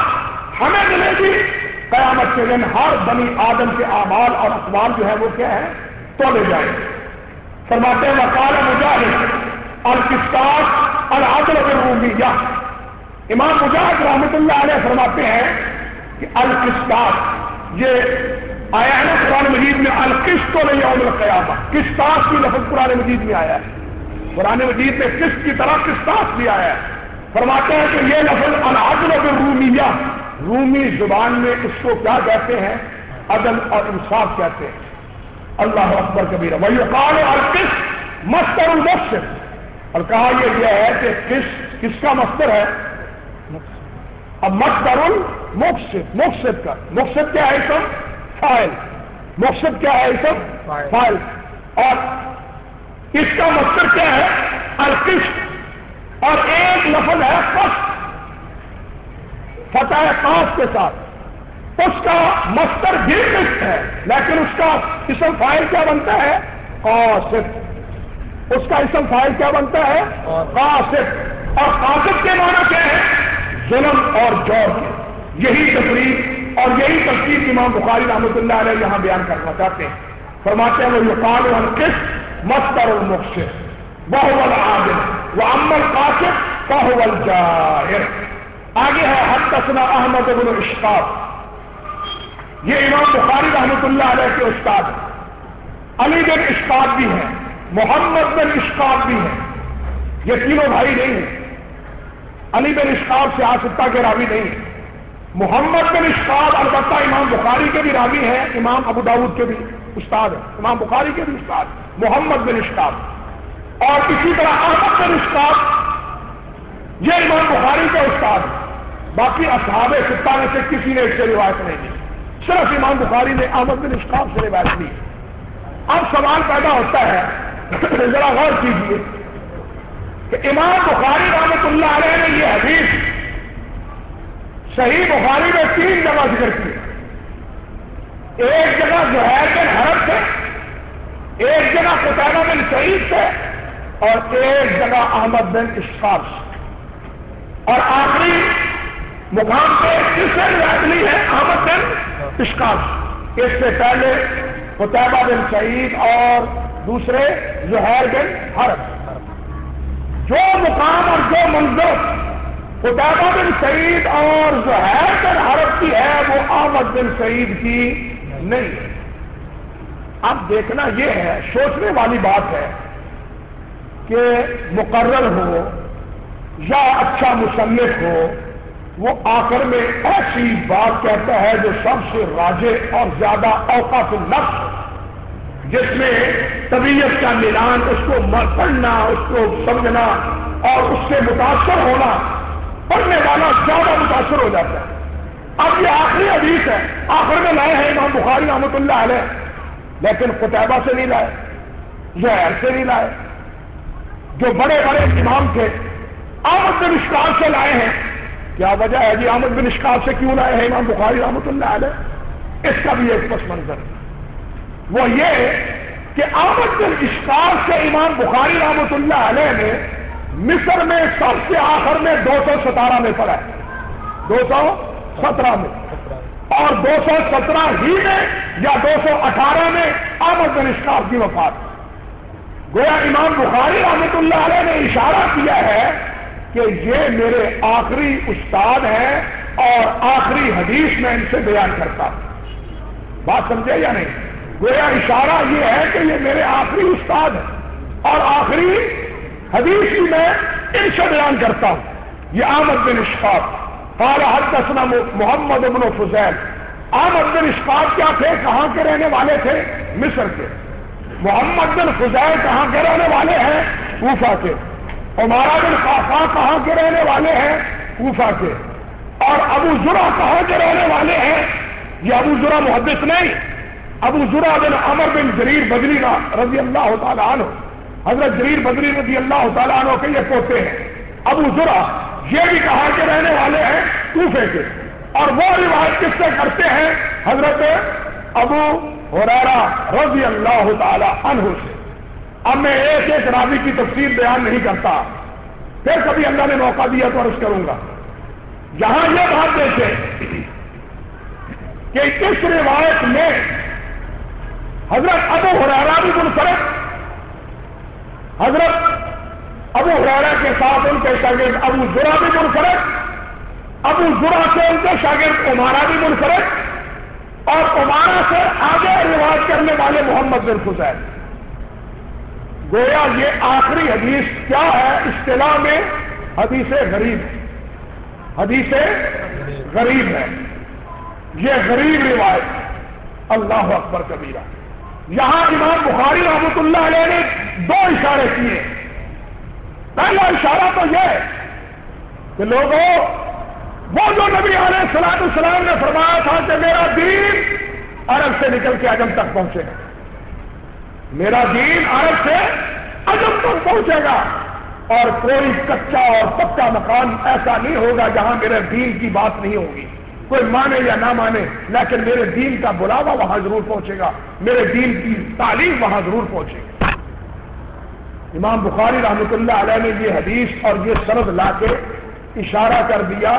ہمیں ملے گی۔ قیامت کے دن ہر بنی آدم کے اعمال اور اقوال جو ہے وہ کیا ہے تو لے جائیں فرماتے ہیں، وقال مجاہد الکستاس العدل الرومیہ امام مجاہد رحمۃ اللہ علیہ فرماتے ہیں کہ الکستاس یہ آیا ہے نا قرآن مجید میں، القسط تو نہیں عمل قیامہ کستاس کی لفظ قرآن مجید میں آیا ہے۔ قرآن مجید میں کس کی طرح کس طاق دیا ہے؟ فرماتے ہیں کہ یہ لفظ العدل رومیہ رومی زبان میں اس کو کیا کہتے ہیں؟ عدل اور انصاف کہتے ہیں۔ اللہ اکبر کبیر وہی قال اور کس مستر المقصد اور کہا یہ ہے کہ کس کس کا مستر ہے؟ اب مستر المقصد مقصد کا۔ مقصد کیا ہے سب فائل مقصد کیا ہے سب فائل اور اس کا مقصد کیا ہے؟ القسط اور ایک لفظ ہے قسط فتح قاف کے ساتھ. اس کا مستر بھی قسط ہے، لیکن اس کا اسم فائل کیا بنتا ہے؟ قاصد. اس کا اسم فائل کیا بنتا ہے؟ قاصد. اور قاصد کے معنی کیا ہے؟ ظلم اور جور کے. یہی تقریب اور یہی تفصیل امام بخاری رحمۃ اللہ علیہ یہاں بیان کرنا چاہتے ہیں۔ فرماتے ہیں وہ یقال القسط مستر المخصر بہو العادل، وہ امل قاصد بہو الجاہر آگے ہے حد تسنا احمد ابن اشقاب یہ امام بخاری رحمۃ اللہ علیہ کے استاد علی بن اشقاب بھی ہیں، محمد بن اشقاب بھی ہیں۔ یہ تینوں بھائی نہیں ہیں۔ علی بن اشقاب سے آسکتا کے راوی نہیں ہیں۔ محمد بن اشقاب البتہ امام بخاری کے بھی راوی ہیں، امام ابو داود کے بھی استاد ہیں، امام بخاری کے بھی استاد محمد بن اشتاب اور اسی طرح احمد بن اشتاب یہ امام بخاری کا استاد باقی اصحاب سطح میں سے کسی نے اس سے روایت نہیں دی صرف امام بخاری نے احمد بن اشتاب سے روایت لی اب سوال پیدا ہوتا ہے، ذرا غور کیجیے کہ امام بخاری رحمت اللہ علیہ نے یہ حدیث صحیح بخاری میں تین جگہ ذکر کی ایک جگہ جو ہے کہ حرب سے ایک جگہ قطعہ بن سعید سے اور ایک جگہ احمد بن اشقاف اور آخری مقام پہ کس سے ہے؟ احمد بن اشقاف اس سے پہلے قطعبہ بن سعید اور دوسرے زہیر بن حرب۔ جو مقام اور جو منظر قطعبہ بن سعید اور زہیر بن حرب کی ہے، وہ احمد بن سعید کی نہیں ہے۔ اب دیکھنا یہ ہے، سوچنے والی بات ہے کہ مقرر ہو یا اچھا مصنف ہو، وہ آخر میں ایسی بات کہتا ہے جو سب سے راجے اور زیادہ اوقات نفس جس میں طبیعت کا ملان اس کو پڑھنا، اس کو سمجھنا اور اس سے متاثر ہونا پڑھنے والا زیادہ متاثر ہو جاتا ہے۔ اب یہ آخری حدیث ہے۔ آخر میں لائے ہیں امام بخاری رحمۃ اللہ علیہ۔ لیکن قطعبہ سے نہیں لائے زہر سے نہیں لائے۔ جو بڑے بڑے امام تھے آمد بن اشکار سے لائے ہیں۔ کیا وجہ ہے جی آمد بن اشکار سے کیوں لائے ہیں امام بخاری رحمۃ اللہ علیہ؟ اس کا بھی ایک پس منظر۔ وہ یہ کہ آمد بن اشکار سے امام بخاری رحمۃ اللہ علیہ نے مصر میں سب سے آخر میں دو سو ستارہ میں پڑا ہے۔ دو سو سترہ میں۔ اور دو سو سترہ ہی میں یا دو سو اٹھارہ میں آمد بن اشکار کی وفات۔ گویا امام بخاری رحمۃ اللہ علیہ نے اشارہ کیا ہے کہ یہ میرے آخری استاد ہیں اور آخری حدیث میں ان سے بیان کرتا ہوں۔ بات سمجھے یا نہیں؟ گویا اشارہ یہ ہے کہ یہ میرے آخری استاد ہے اور آخری حدیث بھی میں ان سے بیان کرتا ہوں۔ یہ آمد بن اشفاق، قال حدثنا محمد ابن فضیل۔ آمد بن اشفاق کیا تھے؟ کہاں کے رہنے والے تھے؟ مصر کے۔ محمد بن فضیل کہاں کے رہنے والے ہیں؟ کوفہ کے۔ عمارہ بن خاصا کہاں کے رہنے والے ہیں؟ کوفہ کے۔ اور ابو ذرا کہاں کے رہنے والے ہیں؟ یہ ابو ذرا محدث نہیں۔ ابو ذرا بن عمر بن جریر بدری رضی اللہ تعالیٰ عنہ۔ حضرت جریر بدری رضی اللہ تعالیٰ عنہ کے یہ پوتے ہیں۔ ابو ذرا، یہ بھی کہا کے رہنے والے ہیں کوفے کے۔ اور وہ روایت کس سے کرتے ہیں؟ حضرت ابو حرارا رضی اللہ تعالی عنہ سے۔ اب میں ایک ایک راوی کی تفصیل بیان نہیں کرتا۔ پھر کبھی اللہ نے موقع دیا تو عرض کروں گا۔ یہاں یہ بات دیکھیں کہ اس روایت میں حضرت ابو حرارا بھی منفرد حضرت ابو حرارا کے ساتھ ان کے شاگرد ابو ذرا بھی منفرد، ابو ذرا سے ان کے شاگرد عمارا بھی منفرد اور عمارا سے آگے رواج کرنے والے محمد بن حسین۔ گویا یہ آخری حدیث کیا ہے؟ اصطلاح میں حدیث غریب حدیث غریب ہے۔ یہ غریب روایت۔ اللہ اکبر کبیرہ۔ یہاں امام بخاری رحمۃ اللہ علیہ نے دو اشارے کیے۔ پہلا اشارہ تو یہ کہ لوگوں، وہ جو نبی علیہ السلام السلام نے فرمایا تھا کہ میرا دین عرب سے نکل کے اجم تک پہنچے گا۔ میرا دین عرب سے اجم تک پہنچے گا۔ اور کوئی کچا اور پکا مکان ایسا نہیں ہوگا جہاں میرے دین کی بات نہیں ہوگی۔ کوئی مانے یا نہ مانے، لیکن میرے دین کا بلاوا وہاں ضرور پہنچے گا۔ میرے دین کی تعلیم وہاں ضرور پہنچے گا امام بخاری رحمۃ اللہ علیہ نے یہ حدیث اور یہ سرد لا کے اشارہ کر دیا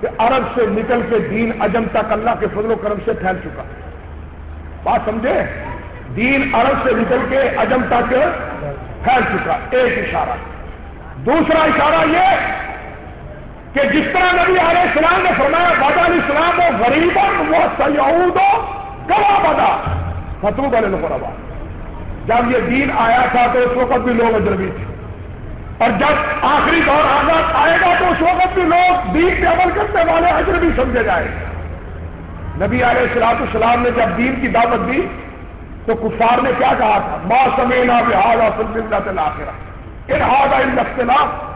کہ عرب سے نکل کے دین اجم تک اللہ کے فضل و کرم سے پھیل چکا۔ بات سمجھے؟ دین عرب سے نکل کے اجم تک پھیل چکا۔ ایک اشارہ۔ دوسرا اشارہ یہ کہ جس طرح نبی علیہ السلام نے فرمایا بادہ علیہ السلام وہ غریب وہ سیاود گوا بدا فتو بنے لوگ جب یہ دین آیا تھا تو اس وقت بھی لوگ اجربی تھے۔ اور جب آخری دور آزاد آئے گا تو اس وقت بھی لوگ دین پہ عمل کرنے والے اجربی سمجھے جائے نبی علیہ السلام السلام نے جب دین کی دعوت دی، تو کفار نے کیا کہا تھا؟ ما سمینا بحاظ فلم ارحاد اختلاف.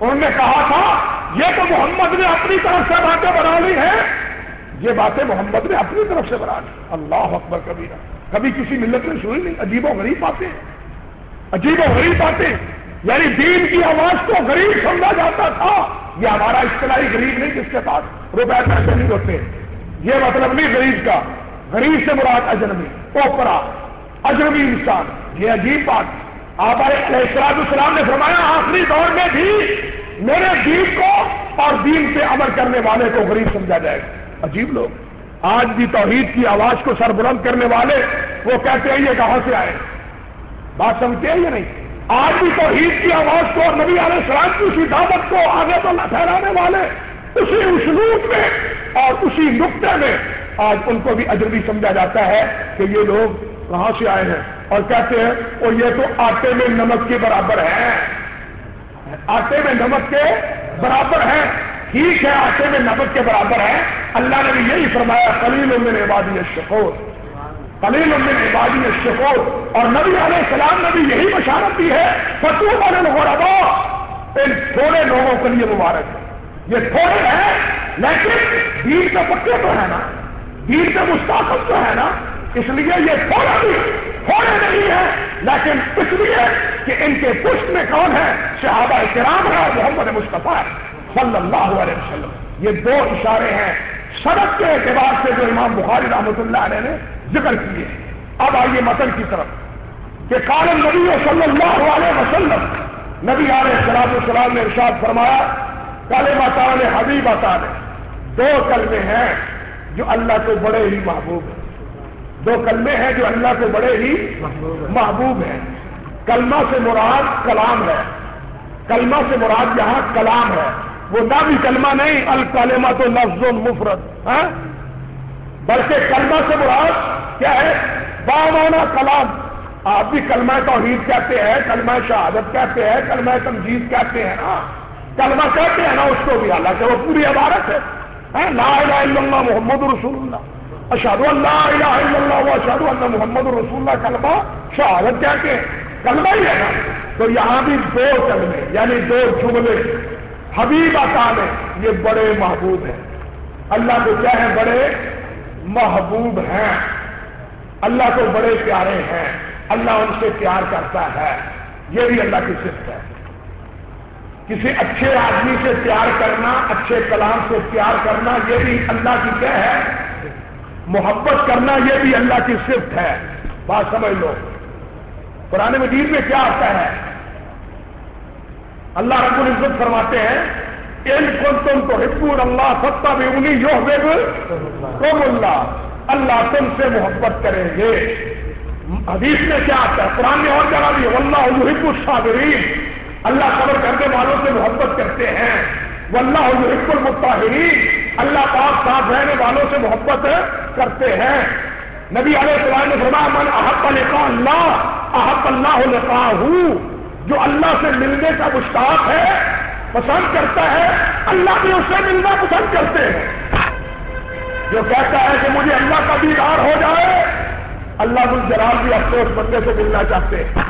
انہوں نے کہا تھا، یہ تو محمد نے اپنی طرف سے باتیں بنا لی ہیں۔ یہ باتیں محمد نے اپنی طرف سے بنا لی۔ اللہ اکبر کبھی کبھی کسی ملت میں سنی نہیں، عجیب و غریب باتیں۔ عجیب و غریب باتیں۔ یعنی دین کی آواز کو غریب سمجھا جاتا تھا۔ یہ ہمارا اصطلاحی غریب نہیں جس کے پاس روپے پیسے نہیں ہوتے۔ یہ مطلب نہیں غریب کا۔ غریب سے مراد اجنبی اوپرا اجنبی انسان۔ یہ عجیب بات۔ آپ علیہ السلام نے فرمایا، آخری دور میں بھی میرے دین کو اور دین سے عمل کرنے والے کو غریب سمجھا جائے گا۔ عجیب لوگ۔ آج بھی توحید کی آواز کو سر بلند کرنے والے وہ کہتے ہیں، یہ کہاں سے آئے؟ بات سمجھتے ہیں یا نہیں؟ آج بھی توحید کی آواز کو اور نبی علیہ السلام کی اسی دعوت کو آگے تو ٹھہرانے والے اسی اسلوب میں اور اسی نقطے میں آج ان کو بھی اجربی سمجھا جاتا ہے کہ یہ لوگ کہاں سے آئے ہیں؟ اور کہتے ہیں وہ یہ تو آٹے میں نمک کے برابر ہے. آٹے میں نمک کے برابر ہے۔ ٹھیک ہے، آٹے میں نمک کے برابر ہے۔ اللہ نے بھی یہی فرمایا کلیل امن عبادی شکور کلیل امن عبادی شکور اور نبی علیہ السلام نے بھی یہی بشارت دی ہے فتو والے ان تھوڑے لوگوں کے لیے مبارک ہے۔ یہ تھوڑے ہیں، لیکن دین کے پکے تو ہے نا۔ دین کے مستقل تو ہے نا۔ اس لیے یہ تھوڑا بھی تھوڑے نہیں ہے، لیکن اس لیے کہ ان کے پشت میں کون ہے؟ شہادہ کرام ہے، محمد مصطفیٰ صلی اللہ علیہ وسلم۔ یہ دو اشارے ہیں سڑک کے اعتبار سے جو امام بخاری رحمۃ اللہ علیہ نے ذکر کیے۔ اب آئیے متن کی طرف۔ کہ کالم نبی صلی اللہ علیہ وسلم، نبی علیہ سلاد السلام نے ارشاد فرمایا کالے ماتا نے حبیب آتا نے دو کلمے ہیں جو اللہ کو بڑے ہی محبوب ہیں۔ دو کلمے ہیں جو اللہ کو بڑے ہی محبوب ہیں۔ کلمہ سے مراد کلام ہے۔ کلمہ سے مراد یہاں کلام ہے۔ وہ نہ بھی کلمہ نہیں الکلمہ تو لفظ مفرت ہاں؟ بلکہ کلمہ سے مراد کیا ہے؟ بامانا کلام۔ آپ بھی کلمہ توحید کہتے ہیں، کلمہ شہادت کہتے ہیں، کلمہ تمجید کہتے ہیں نا کلمہ کہتے ہیں نا، اس کو بھی اللہ کہ وہ پوری عبارت ہے۔ ہاں؟ لا الہ الا اللہ محمد رسول اللہ۔ اشہد اللہ الہ الا اللہ اشہد اللہ محمد رسول اللہ، کلمہ شہادت کہتے ہیں، کلمہ ہی ہے نا۔ تو یہاں بھی دو کلمے یعنی دو جملے۔ حبیب آسان یہ بڑے محبوب ہیں۔ اللہ کو کیا ہے بڑے؟ محبوب ہیں۔ اللہ کو بڑے پیارے ہیں۔ اللہ ان سے پیار کرتا ہے۔ یہ بھی اللہ کی صفت ہے۔ کسی اچھے آدمی سے پیار کرنا، اچھے کلام سے پیار کرنا، یہ بھی اللہ کی کیا ہے؟ محبت کرنا یہ بھی اللہ کی صفت ہے۔ بات سمجھ لو۔ پرانے مجید میں کیا آتا ہے؟ اللہ رب العزت فرماتے ہیں، ان کو تم تو حکم اللہ فتح بھی انہیں یو اللہ۔ اللہ تم سے محبت کریں گے۔ حدیث میں کیا آتا ہے؟ قرآن میں اور جگہ بھی اللہ حب الصابرین۔ اللہ صبر کرنے والوں سے محبت کرتے ہیں۔ واللہ حب المطاہرین۔ اللہ پاک صاف رہنے والوں سے محبت کرتے ہیں۔ نبی علیہ السلام نے فرمایا، من احب لقاء اللہ، احب اللہ لقاء جو اللہ سے ملنے کا مشتاق ہے، پسند کرتا ہے، اللہ بھی اس سے ملنا پسند کرتے ہیں۔ جو کہتا ہے کہ مجھے اللہ کا دیدار ہو جائے، اللہ الجلال بھی افسوس بندے سے ملنا چاہتے ہیں۔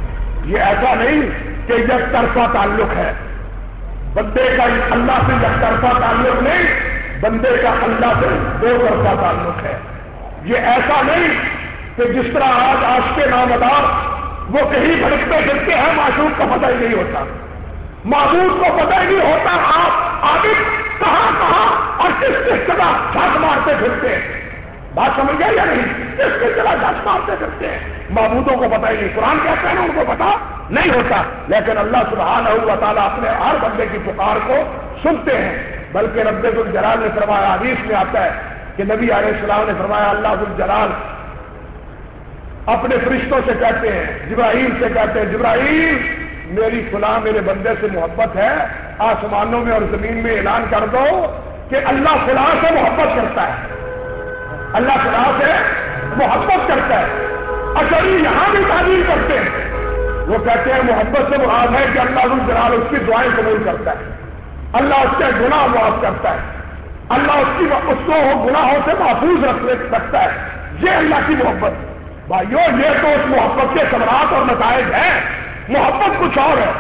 یہ ایسا نہیں کہ یک طرفہ تعلق ہے۔ بندے کا اللہ سے یک طرفہ تعلق نہیں، بندے کا اللہ سے دو طرفہ تعلق ہے۔ یہ ایسا نہیں کہ جس طرح آج آج کے نامدار وہ کہیں بھڑکتے پھرتے ہیں، معشوق کا پتہ ہی نہیں ہوتا۔ معبود کو پتہ ہی نہیں ہوتا آپ آگے کہاں کہاں اور کس کس طرح چھت مارتے پھرتے ہیں۔ بات سمجھ گیا یا نہیں؟ کس کس طرح چھت مارتے پھرتے ہیں۔ معبودوں کو پتہ ہی نہیں، قرآن کہتے ہیں ان کو پتا نہیں ہوتا۔ لیکن اللہ سبحانہ ہوا تعالیٰ اپنے ہر بندے کی پکار کو سنتے ہیں۔ بلکہ رب الجلال نے فرمایا، حدیث میں آتا ہے کہ نبی علیہ السلام نے فرمایا، اللہ الجلال اپنے فرشتوں سے کہتے ہیں جبراہیم سے کہتے ہیں جبراہیم میری فلاں میرے بندے سے محبت ہے، آسمانوں میں اور زمین میں اعلان کر دو کہ اللہ فلاں سے محبت کرتا ہے۔ اللہ فلاں سے محبت کرتا ہے اشری یہاں بھی تعلیم کرتے ہیں۔ وہ کہتے ہیں محبت سے مراد ہے کہ اللہ جلال اس کی دعائیں قبول کرتا ہے۔ اللہ اس کے گناہ معاف کرتا ہے۔ اللہ اس کی اس کو گناہوں سے محفوظ رکھ سکتا ہے۔ یہ اللہ کی محبت۔ بھائیو، یہ تو اس محبت کے ثمرات اور نتائج ہیں۔ محبت کچھ اور ہے۔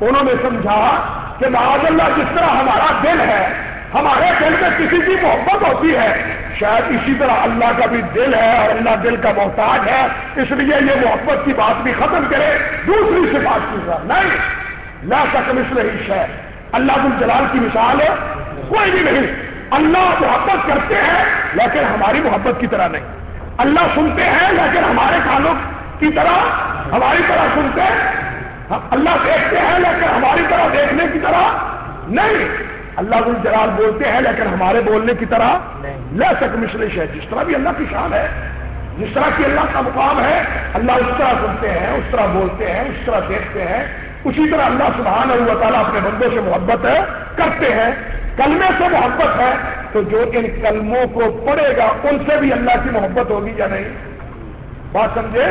انہوں نے سمجھا کہ معاذ اللہ جس طرح ہمارا دل ہے ہمارے دل میں کسی کی محبت ہوتی ہے۔ شاید اسی طرح اللہ کا بھی دل ہے اور اللہ دل کا محتاج ہے، اس لیے یہ محبت کی بات بھی ختم کرے۔ دوسری سے بات کی طرح نہیں، لا سکم اس رہی شہ اللہ الجلال کی مثال ہے کوئی بھی نہیں۔ اللہ محبت کرتے ہیں لیکن ہماری محبت کی طرح نہیں۔ اللہ سنتے ہیں لیکن ہمارے کانوں کی طرح، ہماری طرح سنتے ہیں۔ اللہ دیکھتے ہیں لیکن ہماری طرح دیکھنے کی طرح نہیں۔ اللہ جلال بولتے ہیں لیکن ہمارے بولنے کی طرح لے سک مشلش ہے جس طرح بھی اللہ کی شان ہے جس طرح کی اللہ کا مقام ہے اللہ اس طرح سنتے ہیں اس طرح بولتے ہیں اس طرح دیکھتے ہیں۔ اسی طرح اللہ سبحانہ و تعالیٰ اپنے بندوں سے محبت ہے کرتے ہیں۔ کلمے سے محبت ہے تو جو ان کلموں کو پڑھے گا ان سے بھی اللہ کی محبت ہوگی یا نہیں؟ بات سمجھے؟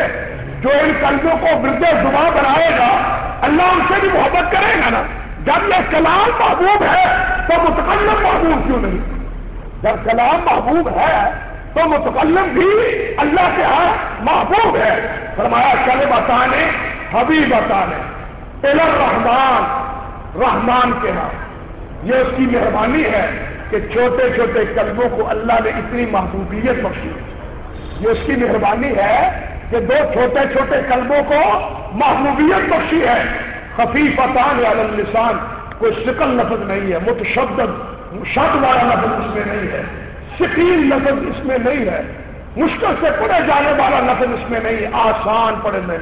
جو ان کلموں کو ورد زباں بنائے گا اللہ ان سے بھی محبت کرے گا نا۔ جب یہ کلام محبوب ہے تو متکلم محبوب کیوں نہیں؟ جب کلام محبوب ہے تو متکلم بھی اللہ کے ہاں محبوب ہے۔ فرمایا چلے بتانے، حبیب بتانے رحمان رحمان کے ہاں۔ یہ اس کی مہربانی ہے کہ چھوٹے چھوٹے قلبوں کو اللہ نے اتنی محبوبیت بخشی۔ یہ اس کی مہربانی ہے کہ دو چھوٹے چھوٹے قلبوں کو محبوبیت بخشی ہے۔ خفیف اطان اللسان، کوئی شکل لفظ نہیں ہے، متشدد، شد والا لفظ اس میں نہیں ہے شکیل لفظ اس میں نہیں ہے، مشکل سے پڑھے جانے والا لفظ اس میں نہیں ہے، آسان پڑھنے میں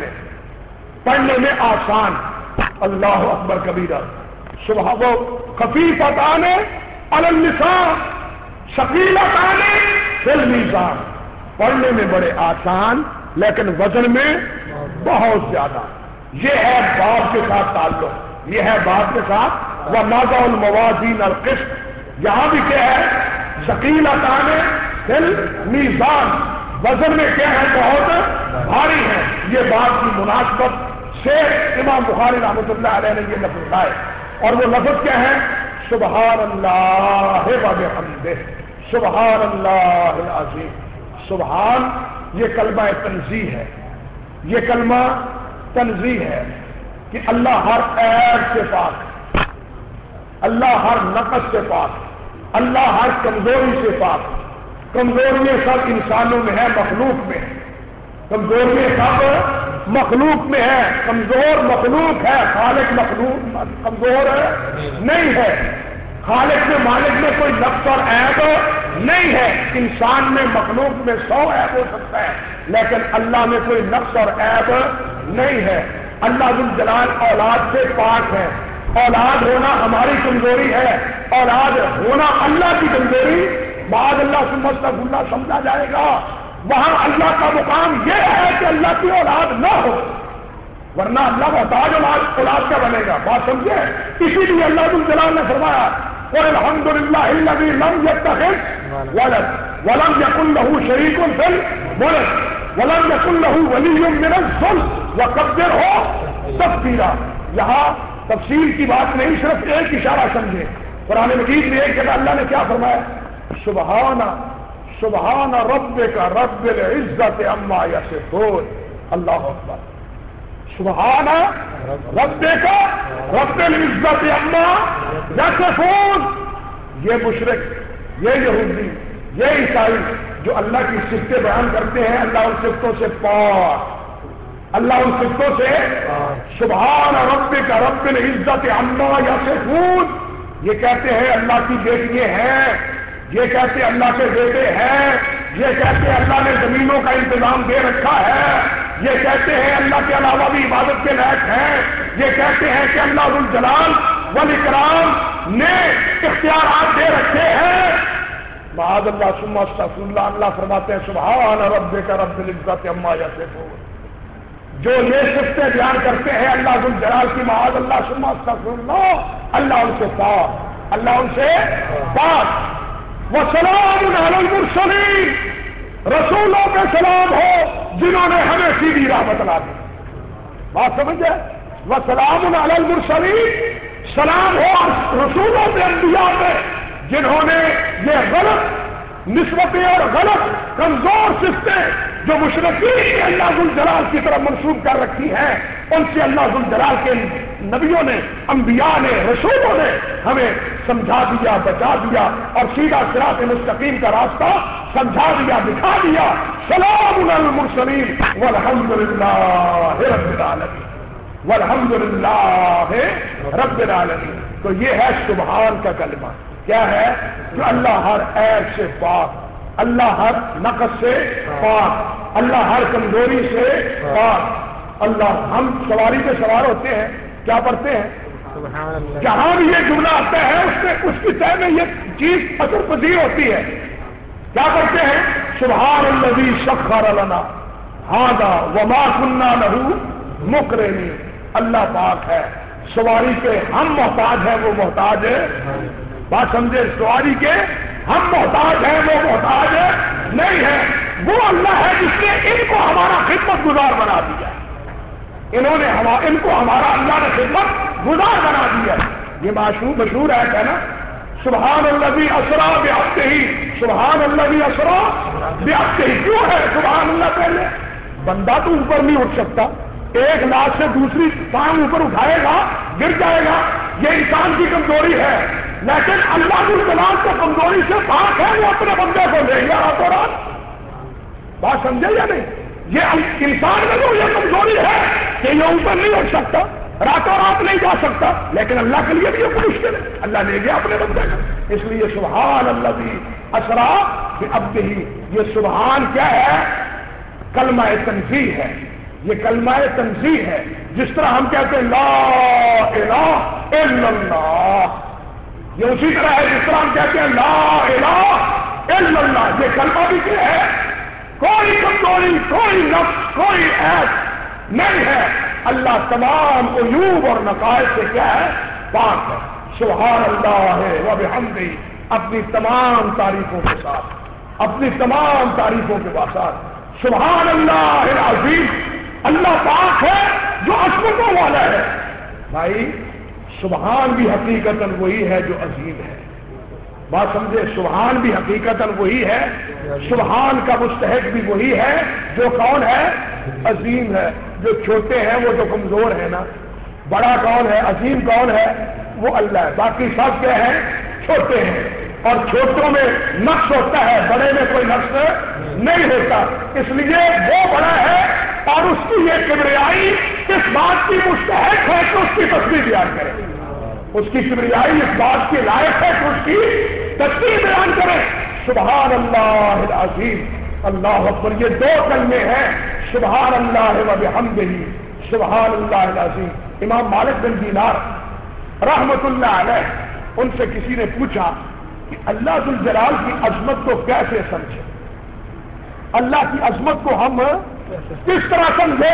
پڑھنے میں آسان۔ اللہ اکبر کبیرہ۔ صبح وہ خفیف اطانے السان شکیل اطانے فل میزان پڑھنے میں بڑے آسان، لیکن وزن میں بہت زیادہ۔ یہ ہے باپ کے ساتھ تعلق۔ یہ ہے باپ کے ساتھ وہ ناگا الموازین اور قسط یہاں بھی کیا ہے؟ شکیل اطانے دل میزان وزن میں کیا ہے؟ بہت بھاری ہے۔ یہ بات کی مناسبت سے امام بخاری رحمۃ اللہ علیہ نے یہ لفظ لائے اور وہ لفظ کیا ہے؟ سبحان اللہ حمد سبحان اللہ عظیم سبحان، یہ کلمہ تنظیم ہے۔ یہ کلمہ تنظیم ہے کہ اللہ ہر عیب سے پاک اللہ ہر نقص سے پاک اللہ ہر کمزوری سے پاک کمزوری سب انسانوں میں ہے مخلوق میں۔ کمزوری سب مخلوق میں ہے کمزور مخلوق ہے، خالق مخلوق کمزور نہیں ہے۔ خالق میں مالک میں کوئی نقص اور عیب نہیں ہے. انسان میں مخلوق میں سو عیب ہو سکتا ہے، لیکن اللہ میں کوئی نقص اور عیب نہیں ہے. اللہ جلال اولاد سے پاک ہے. اولاد ہونا ہماری کمزوری ہے. اولاد ہونا اللہ کی کمزوری. بعد اللہ سمجھ تک اللہ سمجھا جائے گا. وہاں اللہ کا مقام یہ ہے کہ اللہ کی اولاد نہ ہو، ورنہ اللہ کا تاج اولاد اولاد کیا بنے گا. بات سمجھے؟ اسی لیے اللہ جلال نے فرمایا اور الحمد للہ لم يتخذ ولد ولم يكن له شريك في الملك ولم يكن له ولي من الظلم وقدره تقديرا یہاں تفصیل کی بات نہیں، صرف ایک اشارہ سمجھے۔ قرآن مجید میں ایک جگہ اللہ نے کیا فرمایا؟ سبحانہ سبحان رب کا رب العزت اما یا اللہ اکبر۔ سبحان رب کا رب العزت اما یا سے یہ مشرق یہ یہودی، یہ عیسائی جو اللہ کی سفتیں بیان کرتے ہیں، اللہ ان سفتوں سے پاک، اللہ ان سفتوں سے سبحان رب کا رب العزت اما یا سے یہ کہتے ہیں اللہ کی بیٹیاں ہیں یہ کہتے اللہ کے بیٹے ہیں، یہ کہتے اللہ نے زمینوں کا انتظام دے رکھا ہے، یہ کہتے ہیں اللہ کے علاوہ بھی عبادت کے لائق ہیں، یہ کہتے ہیں کہ اللہ الجلال ولی کرام نے اختیارات دے رکھے ہیں۔ معاذ اللہ سما اللہ اللہ فرماتے ہیں، سبحان رب کا رب العزت اما یا جو یہ سفتے بیان کرتے ہیں اللہ الجلال کی معاذ اللہ سما اللہ اللہ ان سے پاک، اللہ ان سے پاک۔ وہ سلام المرسلین۔ رسولوں کے سلام ہو جنہوں نے ہمیں سیدھی راہ بتلا دی بات سمجھے وہ سلام المرسلین سلام ہو رسولوں کے انبیاء پہ جنہوں نے یہ غلط نسبتیں اور غلط کمزور سفتیں جو مشرقین اللہ الجلال کی طرف منسوخ کر رکھی ہیں ان سے اللہ الجلال کے نبیوں نے، انبیاء نے، رسولوں نے ہمیں سمجھا دیا، بچا دیا اور سیدھا سراط مستقیم کا راستہ سمجھا دیا، دکھا دیا۔ سلام المرسلین۔ والحمد للہ رب العالمین۔ والحمد للہ رب العالمین۔ تو یہ ہے سبحان کا کلمہ۔ کیا ہے؟ کہ اللہ ہر عیب سے پاک، اللہ ہر نقص سے پاک، اللہ ہر کمزوری سے پاک۔ اللہ ہم سواری پہ سوار ہوتے ہیں کیا پڑھتے ہیں؟ جہاں بھی یہ جملہ آتا ہے اس میں اس کی طے میں یہ چیز اثر پذیر ہوتی ہے۔ کیا کرتے ہیں؟ سبحان النبی سخر لنا۔ ہاں وما کنہ لہو مکرینی اللہ پاک ہے۔ سواری کے ہم محتاج ہیں وہ محتاج ہے۔ بات سمجھے سواری کے ہم محتاج ہیں وہ محتاج نہیں ہے۔ وہ اللہ ہے جس نے ان کو ہمارا خدمت گزار بنا دیا۔ انہوں نے ان کو ہمارا اللہ نے خدمت گزار بنا دیا یہ مشہور مشہور ہے کہنا سبحان اللہ بھی اسرا بیاتے ہی سبحان اللہ بھی اسرا بیاتے ہی۔ کیوں ہے سبحان اللہ پہلے؟ بندہ تو اوپر نہیں اٹھ سکتا۔ ایک لاکھ سے دوسری کام اوپر اٹھائے گا، گر جائے گا۔ یہ انسان کی کمزوری ہے۔ لیکن اللہ الجلال کو کمزوری سے پاک ہے، وہ اپنے بندے کو لے گیا راتوں رات۔ بات سمجھے یا نہیں؟ یہ انسان میں تو یہ کمزوری ہے کہ یہ اوپر نہیں اٹھ سکتا، راتوں رات نہیں جا سکتا، لیکن اللہ کے لیے بھی یہ مشکل ہے۔ اللہ لے گیا اپنے بندے کو۔ اس لیے سبحان اللہ بھی اسرا اب ہی یہ سبحان کیا ہے؟ کلمہ تنظیح ہے۔ یہ کلمہ تنظیح ہے۔ جس طرح ہم کہتے ہیں، لا الہ الا اللہ۔ یہ اسی طرح ہے جس طرح ہم کہتے ہیں، لا الہ الا اللہ۔ یہ کلمہ بھی کیا ہے؟ کوئی کمزوری، کوئی نفس، کوئی ایس نہیں ہے۔ اللہ تمام عیوب اور نقائص سے کیا ہے؟ پاک ہے۔ سبحان اللہ ہے وہ ہم اپنی تمام تعریفوں کے ساتھ۔ اپنی تمام تعریفوں کے ساتھ سبحان اللہ عظیم اللہ پاک ہے جو عصمتوں والا ہے۔ بھائی، سبحان بھی حقیقت وہی ہے جو عظیم ہے۔ بات سمجھے، سبحان بھی حقیقت وہی ہے، سبحان کا مستحق بھی وہی ہے، جو کون ہے؟ عظیم ہے۔ جو چھوٹے ہیں، وہ تو کمزور ہے نا۔ بڑا کون ہے؟ عظیم کون ہے؟ وہ اللہ ہے۔ باقی سب کیا ہیں؟ چھوٹے ہیں۔ اور چھوٹوں میں نقص ہوتا ہے، بڑے میں کوئی نقص نہیں ہوتا۔ اس لیے وہ بڑا ہے اور اس کی یہ کبریائی اس بات کی مستحق ہے کہ اس کی تصویر بیان کرے۔ اس کی کبریائی اس بات کے لائق ہے کہ اس کی تصویر بیان کرے۔ سبحان اللہ العظیم۔ اللہ اکبر، یہ دو کلمے ہیں۔ سبحان اللہ و بحمدہ۔ سبحان اللہ العظیم۔ امام مالک بن دینار رحمت اللہ علیہ، ان سے کسی نے پوچھا کہ اللہ الجلال کی عظمت کو کیسے سمجھے؟ اللہ کی عظمت کو ہم کس طرح سمجھے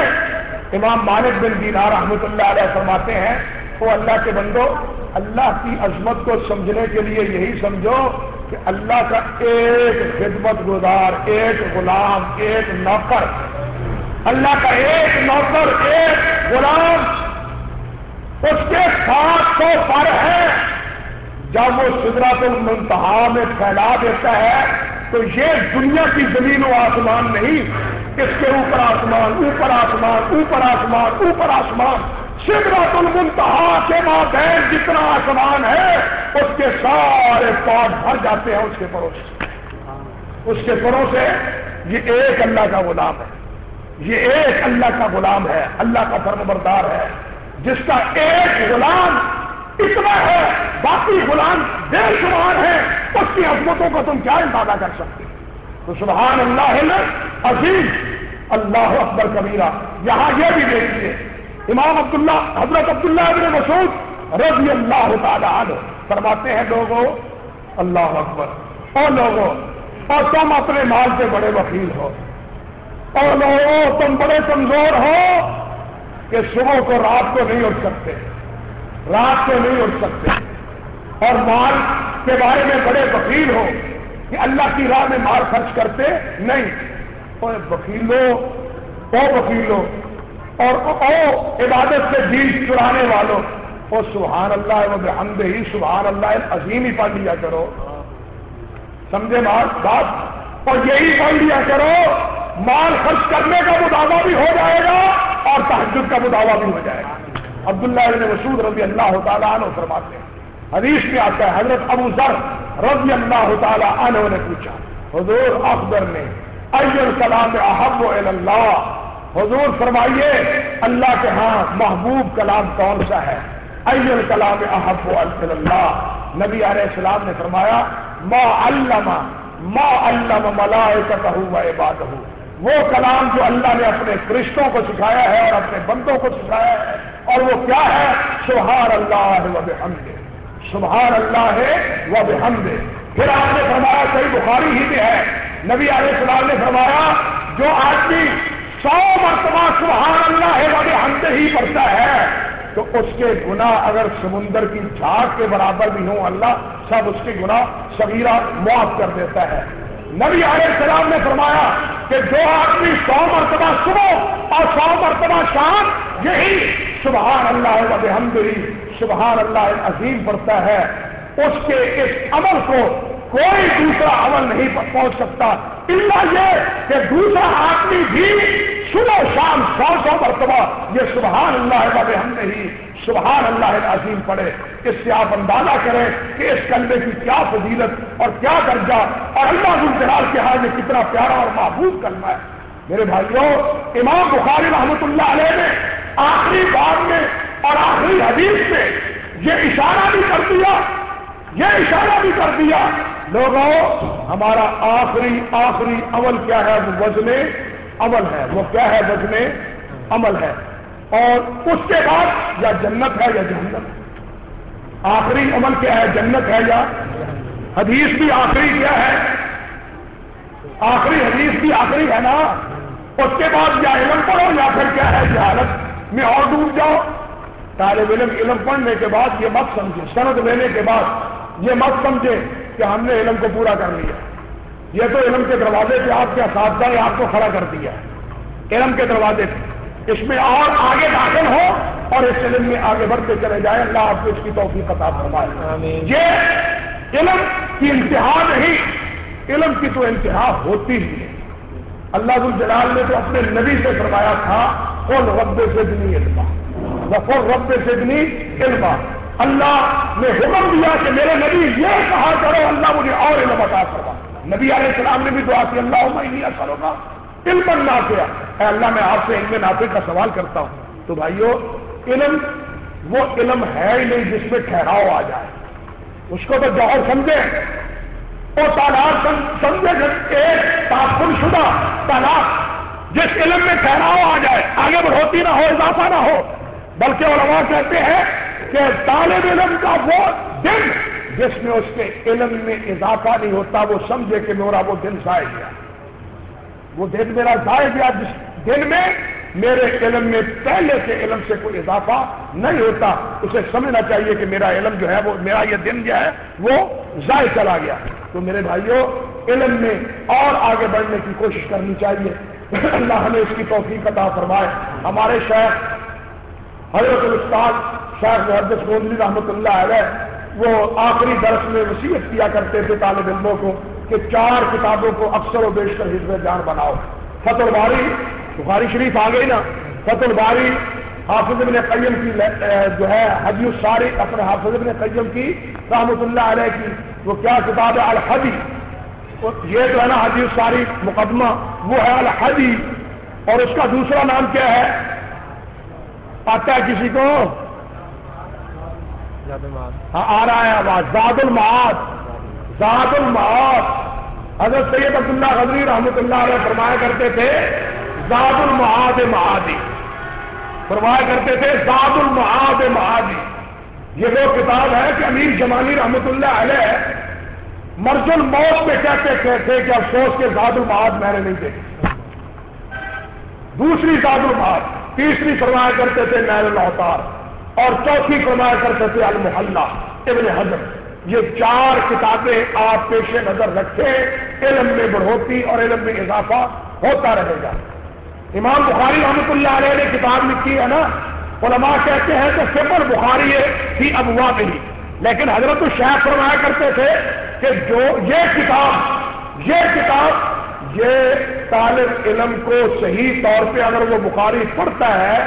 امام مالک بن دینار رحمت اللہ علیہ فرماتے ہیں وہ اللہ کے بندو، اللہ کی عظمت کو سمجھنے کے لیے یہی سمجھو کہ اللہ کا ایک خدمت گزار، ایک غلام، ایک نوکر۔ اللہ کا ایک نوکر، ایک غلام۔ اس کے ساتھ سو پر ہے۔ جب وہ سدرات المنتہا میں پھیلا دیتا ہے، تو یہ دنیا کی زمین و آسمان نہیں، اس کے اوپر آسمان اوپر آسمان اوپر آسمان اوپر آسمان۔ سدرات المنتہا کے بعد جتنا آسمان ہے، اس کے سارے پاٹ بھر جاتے ہیں اس کے پروں سے۔ اس کے پروں سے یہ ایک اللہ کا غلام ہے۔ یہ ایک اللہ کا غلام ہے۔ اللہ کا فرم بردار ہے۔ جس کا ایک غلام اتنا ہے، باقی غلام بے شمار ہے اس کی عظمتوں کو تم کیا اندازہ کر سکتے تو سبحان اللہ عظیم اللہ اکبر کبیرہ، یہاں یہ بھی دیکھیے۔ امام عبداللہ، حضرت عبداللہ ابن مسعود رضی اللہ تعالیٰ عنہ فرماتے ہیں لوگوں اللہ اکبر اور لوگوں اور تم اپنے مال سے بڑے وکیل ہو اور لوگوں تم بڑے کمزور ہو کہ صبح کو رات کو نہیں اٹھ سکتے، رات کو نہیں اٹھ سکتے، اور مال کے بارے میں بڑے وکیل ہو کہ اللہ کی راہ میں مال خرچ کرتے نہیں۔ وکیلوں او وکیلوں اور او عبادت سے بیج چرانے والوں اور سبحان اللہ و ہی سبحان اللہ عظیم ہی پڑھ لیا کرو۔ سمجھے مال بات؟ اور یہی پڑھ لیا کرو، مال خرچ کرنے کا مداوع بھی ہو جائے گا اور تحجد کا مداوع بھی ہو جائے گا۔ عبداللہ ابن مسعود رضی اللہ تعالیٰ عنہ فرماتے ہیں۔ حدیث میں آتا ہے، حضرت ابو ذر رضی اللہ تعالیٰ عنہ نے پوچھا، حضور اکبر نے ایل کلام احب اللہ؟ حضور فرمائیے، اللہ کے ہاں محبوب کلام کون سا ہے؟ ایل کلام احب اللہ۔ نبی علیہ السلام نے فرمایا، ما علامہ ما علم ملائکتہ و عبادہ وہ کلام جو اللہ نے اپنے فرشتوں کو سکھایا ہے اور اپنے بندوں کو سکھایا ہے، اور وہ کیا ہے؟ سبحان اللہ و بحمد سبحان اللہ ہے بحمد پھر آپ نے فرمایا، صحیح بخاری ہی میں ہے۔ نبی علیہ السلام نے فرمایا، جو آدمی سو مرتبہ سبحان اللہ ہے وہ ہی پڑھتا ہے۔ تو اس کے گناہ اگر سمندر کی جھاگ کے برابر بھی ہوں، اللہ سب اس کے گناہ سبیرہ معاف کر دیتا ہے۔ نبی علیہ السلام نے فرمایا کہ جو آدمی سو مرتبہ صبح اور سو مرتبہ شام، یہی سبحان اللہ و بحمد سبحان اللہ عظیم پڑھتا ہے۔ اس کے اس عمل کو کوئی دوسرا عمل نہیں پہنچ سکتا۔ اللہ یہ کہ دوسرا آدمی بھی صبح شام سو سو مرتبہ یہ سبحان اللہ ہم نے ہی سبحان اللہ عظیم پڑھے، اس سے آپ اندازہ کریں کہ اس کلمے کی کیا فضیلت اور کیا درجہ اور اللہ الجلال کے ہاں یہ کتنا پیارا اور محبوب کلمہ ہے۔ میرے بھائیوں، امام بخاری رحمۃ اللہ علیہ نے آخری بار میں اور آخری حدیث میں یہ اشارہ بھی کر دیا، یہ اشارہ بھی کر دیا، لوگوں، ہمارا آخری آخری عمل کیا ہے؟ وزن عمل ہے۔ وہ کیا ہے وزن عمل ہے۔ اور اس کے بعد یا جنت ہے یا جہنت آخری عمل کیا ہے؟ جنت ہے یا حدیث بھی آخری کیا ہے؟ آخری حدیث بھی آخری ہے نا۔ اس کے بعد یا علم پڑھو یا پھر کیا ہے؟ جہالت۔ میں اور ڈوب جاؤ۔ طالب علم علم پڑھنے کے بعد یہ مت سمجھے۔ سند لینے کے بعد یہ مت سمجھے کہ ہم نے علم کو پورا کر لیا۔ یہ تو علم کے دروازے پہ آپ کے اساتذہ نے آپ کو کھڑا کر دیا علم کے دروازے پہ۔ اس میں اور آگے داخل ہو اور اس علم میں آگے بڑھتے چلے جائیں۔ اللہ آپ کو اس کی توفیق عطا فرمائے۔ یہ علم کی انتہا نہیں علم کی تو انتہا ہوتی ہی ہے۔ اللہ الجلال نے تو اپنے نبی سے فرمایا تھا کون رب سے دنی علما وفر رب سے دنی علما۔ اللہ نے حکم دیا کہ میرے نبی یہ کہا کرو اللہ مجھے اور علم عطا کروا نبی علیہ السلام نے بھی دعا کی اللہ میں کروں گا علم نافع اے اللہ، میں آپ سے علم نافع کا سوال کرتا ہوں۔ تو بھائیو، علم وہ علم ہے ہی نہیں جس میں ٹھہراؤ آ جائے۔ اس کو تو جوہر سمجھے وہ تعداد سمجھے ایک تعفن شدہ تعداد جس علم میں ٹھہراؤ آ جائے، آگے بڑھوتی نہ ہو، اضافہ نہ ہو، بلکہ علماء کہتے ہیں کہ طالب علم کا وہ دن جس میں اس کے علم میں اضافہ نہیں ہوتا، وہ سمجھے کہ میرا وہ دن ضائع گیا۔ وہ دن میرا ضائع گیا جس دن میں میرے علم میں پہلے سے علم سے کوئی اضافہ نہیں ہوتا۔ اسے سمجھنا چاہیے کہ میرا علم جو ہے، وہ میرا یہ دن جو ہے، وہ ضائع چلا گیا۔ تو میرے بھائیوں علم میں اور آگے بڑھنے کی کوشش کرنی چاہیے۔ اللہ ہمیں اس کی توفیق عطا فرمائے۔ ہمارے شہر حضرت الاستاد شیخ محدث گوندلی رحمۃ اللہ علیہ وہ آخری درس میں وسیعت کیا کرتے تھے طالب علموں کو کہ چار کتابوں کو اکثر و بیشتر حزب جان بناؤ۔ فت الباری، بخاری شریف آ گئی نا۔ فت الباری، حافظ ابن قیم کی جو ہے حجی الساری اپنے حافظ ابن قیم کی رحمۃ اللہ علیہ کی وہ کیا کتاب ہے؟ الحدی۔ یہ جو ہے نا حجی الساری مقدمہ، وہ ہے الحدی۔ اور اس کا دوسرا نام کیا ہے؟ آتا ہے کسی کو؟ ہاں، آ رہا ہے آواز۔ زاد المعاد زاد المعاد حضرت سید عبداللہ غزری رحمۃ اللہ علیہ فرمایا کرتے تھے زاد المعاد معادی فرمایا کرتے تھے زاد المعاد معادی یہ وہ کتاب ہے کہ امیر جمالی رحمۃ اللہ علیہ مرز الموت میں کہتے تھے کہ افسوس کے زاد المعاد میں نے نہیں دیکھی دوسری زاد المعاد تیسری فرمایا کرتے تھے نیل الاوتار اور چوتھی فرمایا کرتے تھے المحلہ، ابن حضر یہ چار کتابیں آپ پیش نظر رکھیں علم میں بڑھوتی اور علم میں اضافہ ہوتا رہے گا۔ امام بخاری رحمۃ اللہ علیہ نے کتاب لکھی ہے نا، علماء کہتے ہیں کہ صفر بخاری تھی ابوا نہیں لیکن حضرت الشیخ فرمایا کرتے تھے کہ جو یہ کتاب یہ کتاب، یہ طالب علم کو صحیح طور پہ اگر وہ بخاری پڑھتا ہے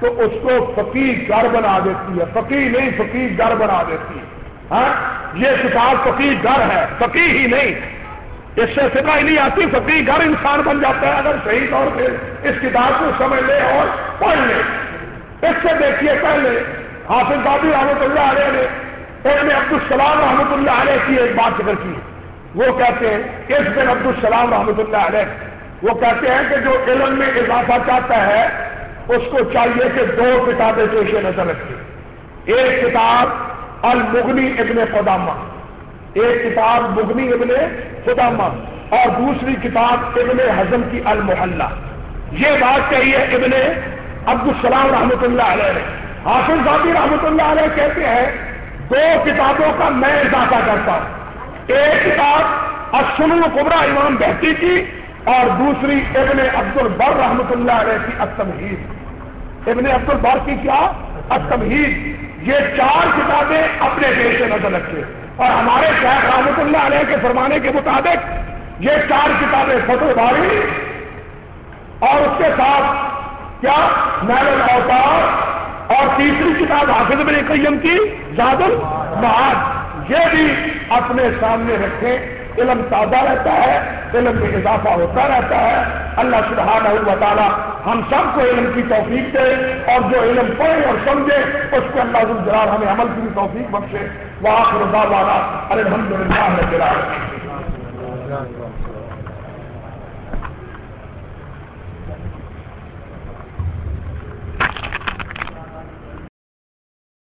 تو اس کو فقیر گر بنا دیتی ہے۔ فقیر نہیں، فقیر گر بنا دیتی ہے۔ ہاں؟ یہ کتاب فقیر گر ہے، فقیر ہی نہیں۔ اس سے فکا ہی نہیں آتی، فقیر گر انسان بن جاتا ہے۔ اگر صحیح طور پہ اس کتاب کو سمجھ لے اور پڑھ لے۔ اس سے دیکھیے، پہلے حافظ بابی رحمۃ اللہ علیہ نے ابن عبد السلام رحمۃ اللہ علیہ کی ایک بات ذکر کی۔ وہ کہتے ہیں، اس دن عبد السلام رحمۃ اللہ علیہ، وہ کہتے ہیں کہ جو علم میں اضافہ چاہتا ہے اس کو چاہیے کہ دو کتابیں پیش نظر رکھے ایک کتاب المغنی ابن خدامہ ایک کتاب مغنی ابن خدامہ اور دوسری کتاب ابن حزم کی المحلہ۔ یہ بات کہی ہے ابن عبد السلام رحمۃ اللہ علیہ نے۔ حافظ ذاتی رحمۃ اللہ علیہ کہتے ہیں، دو کتابوں کا میں اضافہ کرتا ہوں۔ ایک کتاب اشن قبرا امام بہتی کی اور دوسری ابن عبد البر رحمۃ اللہ علیہ کی التمہید۔ ابن عبد البر کی کیا؟ التمہید۔ یہ چار کتابیں اپنے پیش نظر رکھے اور ہمارے شیخ رحمۃ اللہ علیہ کے فرمانے کے مطابق یہ چار کتابیں فتح باری اور اس کے ساتھ کیا؟ نیل الاوتار اور تیسری کتاب حافظ ابن قیم کی زاد المعاد۔ یہ بھی اپنے سامنے رکھیں۔ علم تازہ رہتا ہے، علم میں اضافہ ہوتا رہتا ہے۔ اللہ سبحانہ و تعالی ہم سب کو علم کی توفیق دے اور جو علم پڑھے اور سمجھے، اس کو اللہ جلال ہمیں عمل کی بھی توفیق بخشے۔ وہ آخر والا الحمد للہ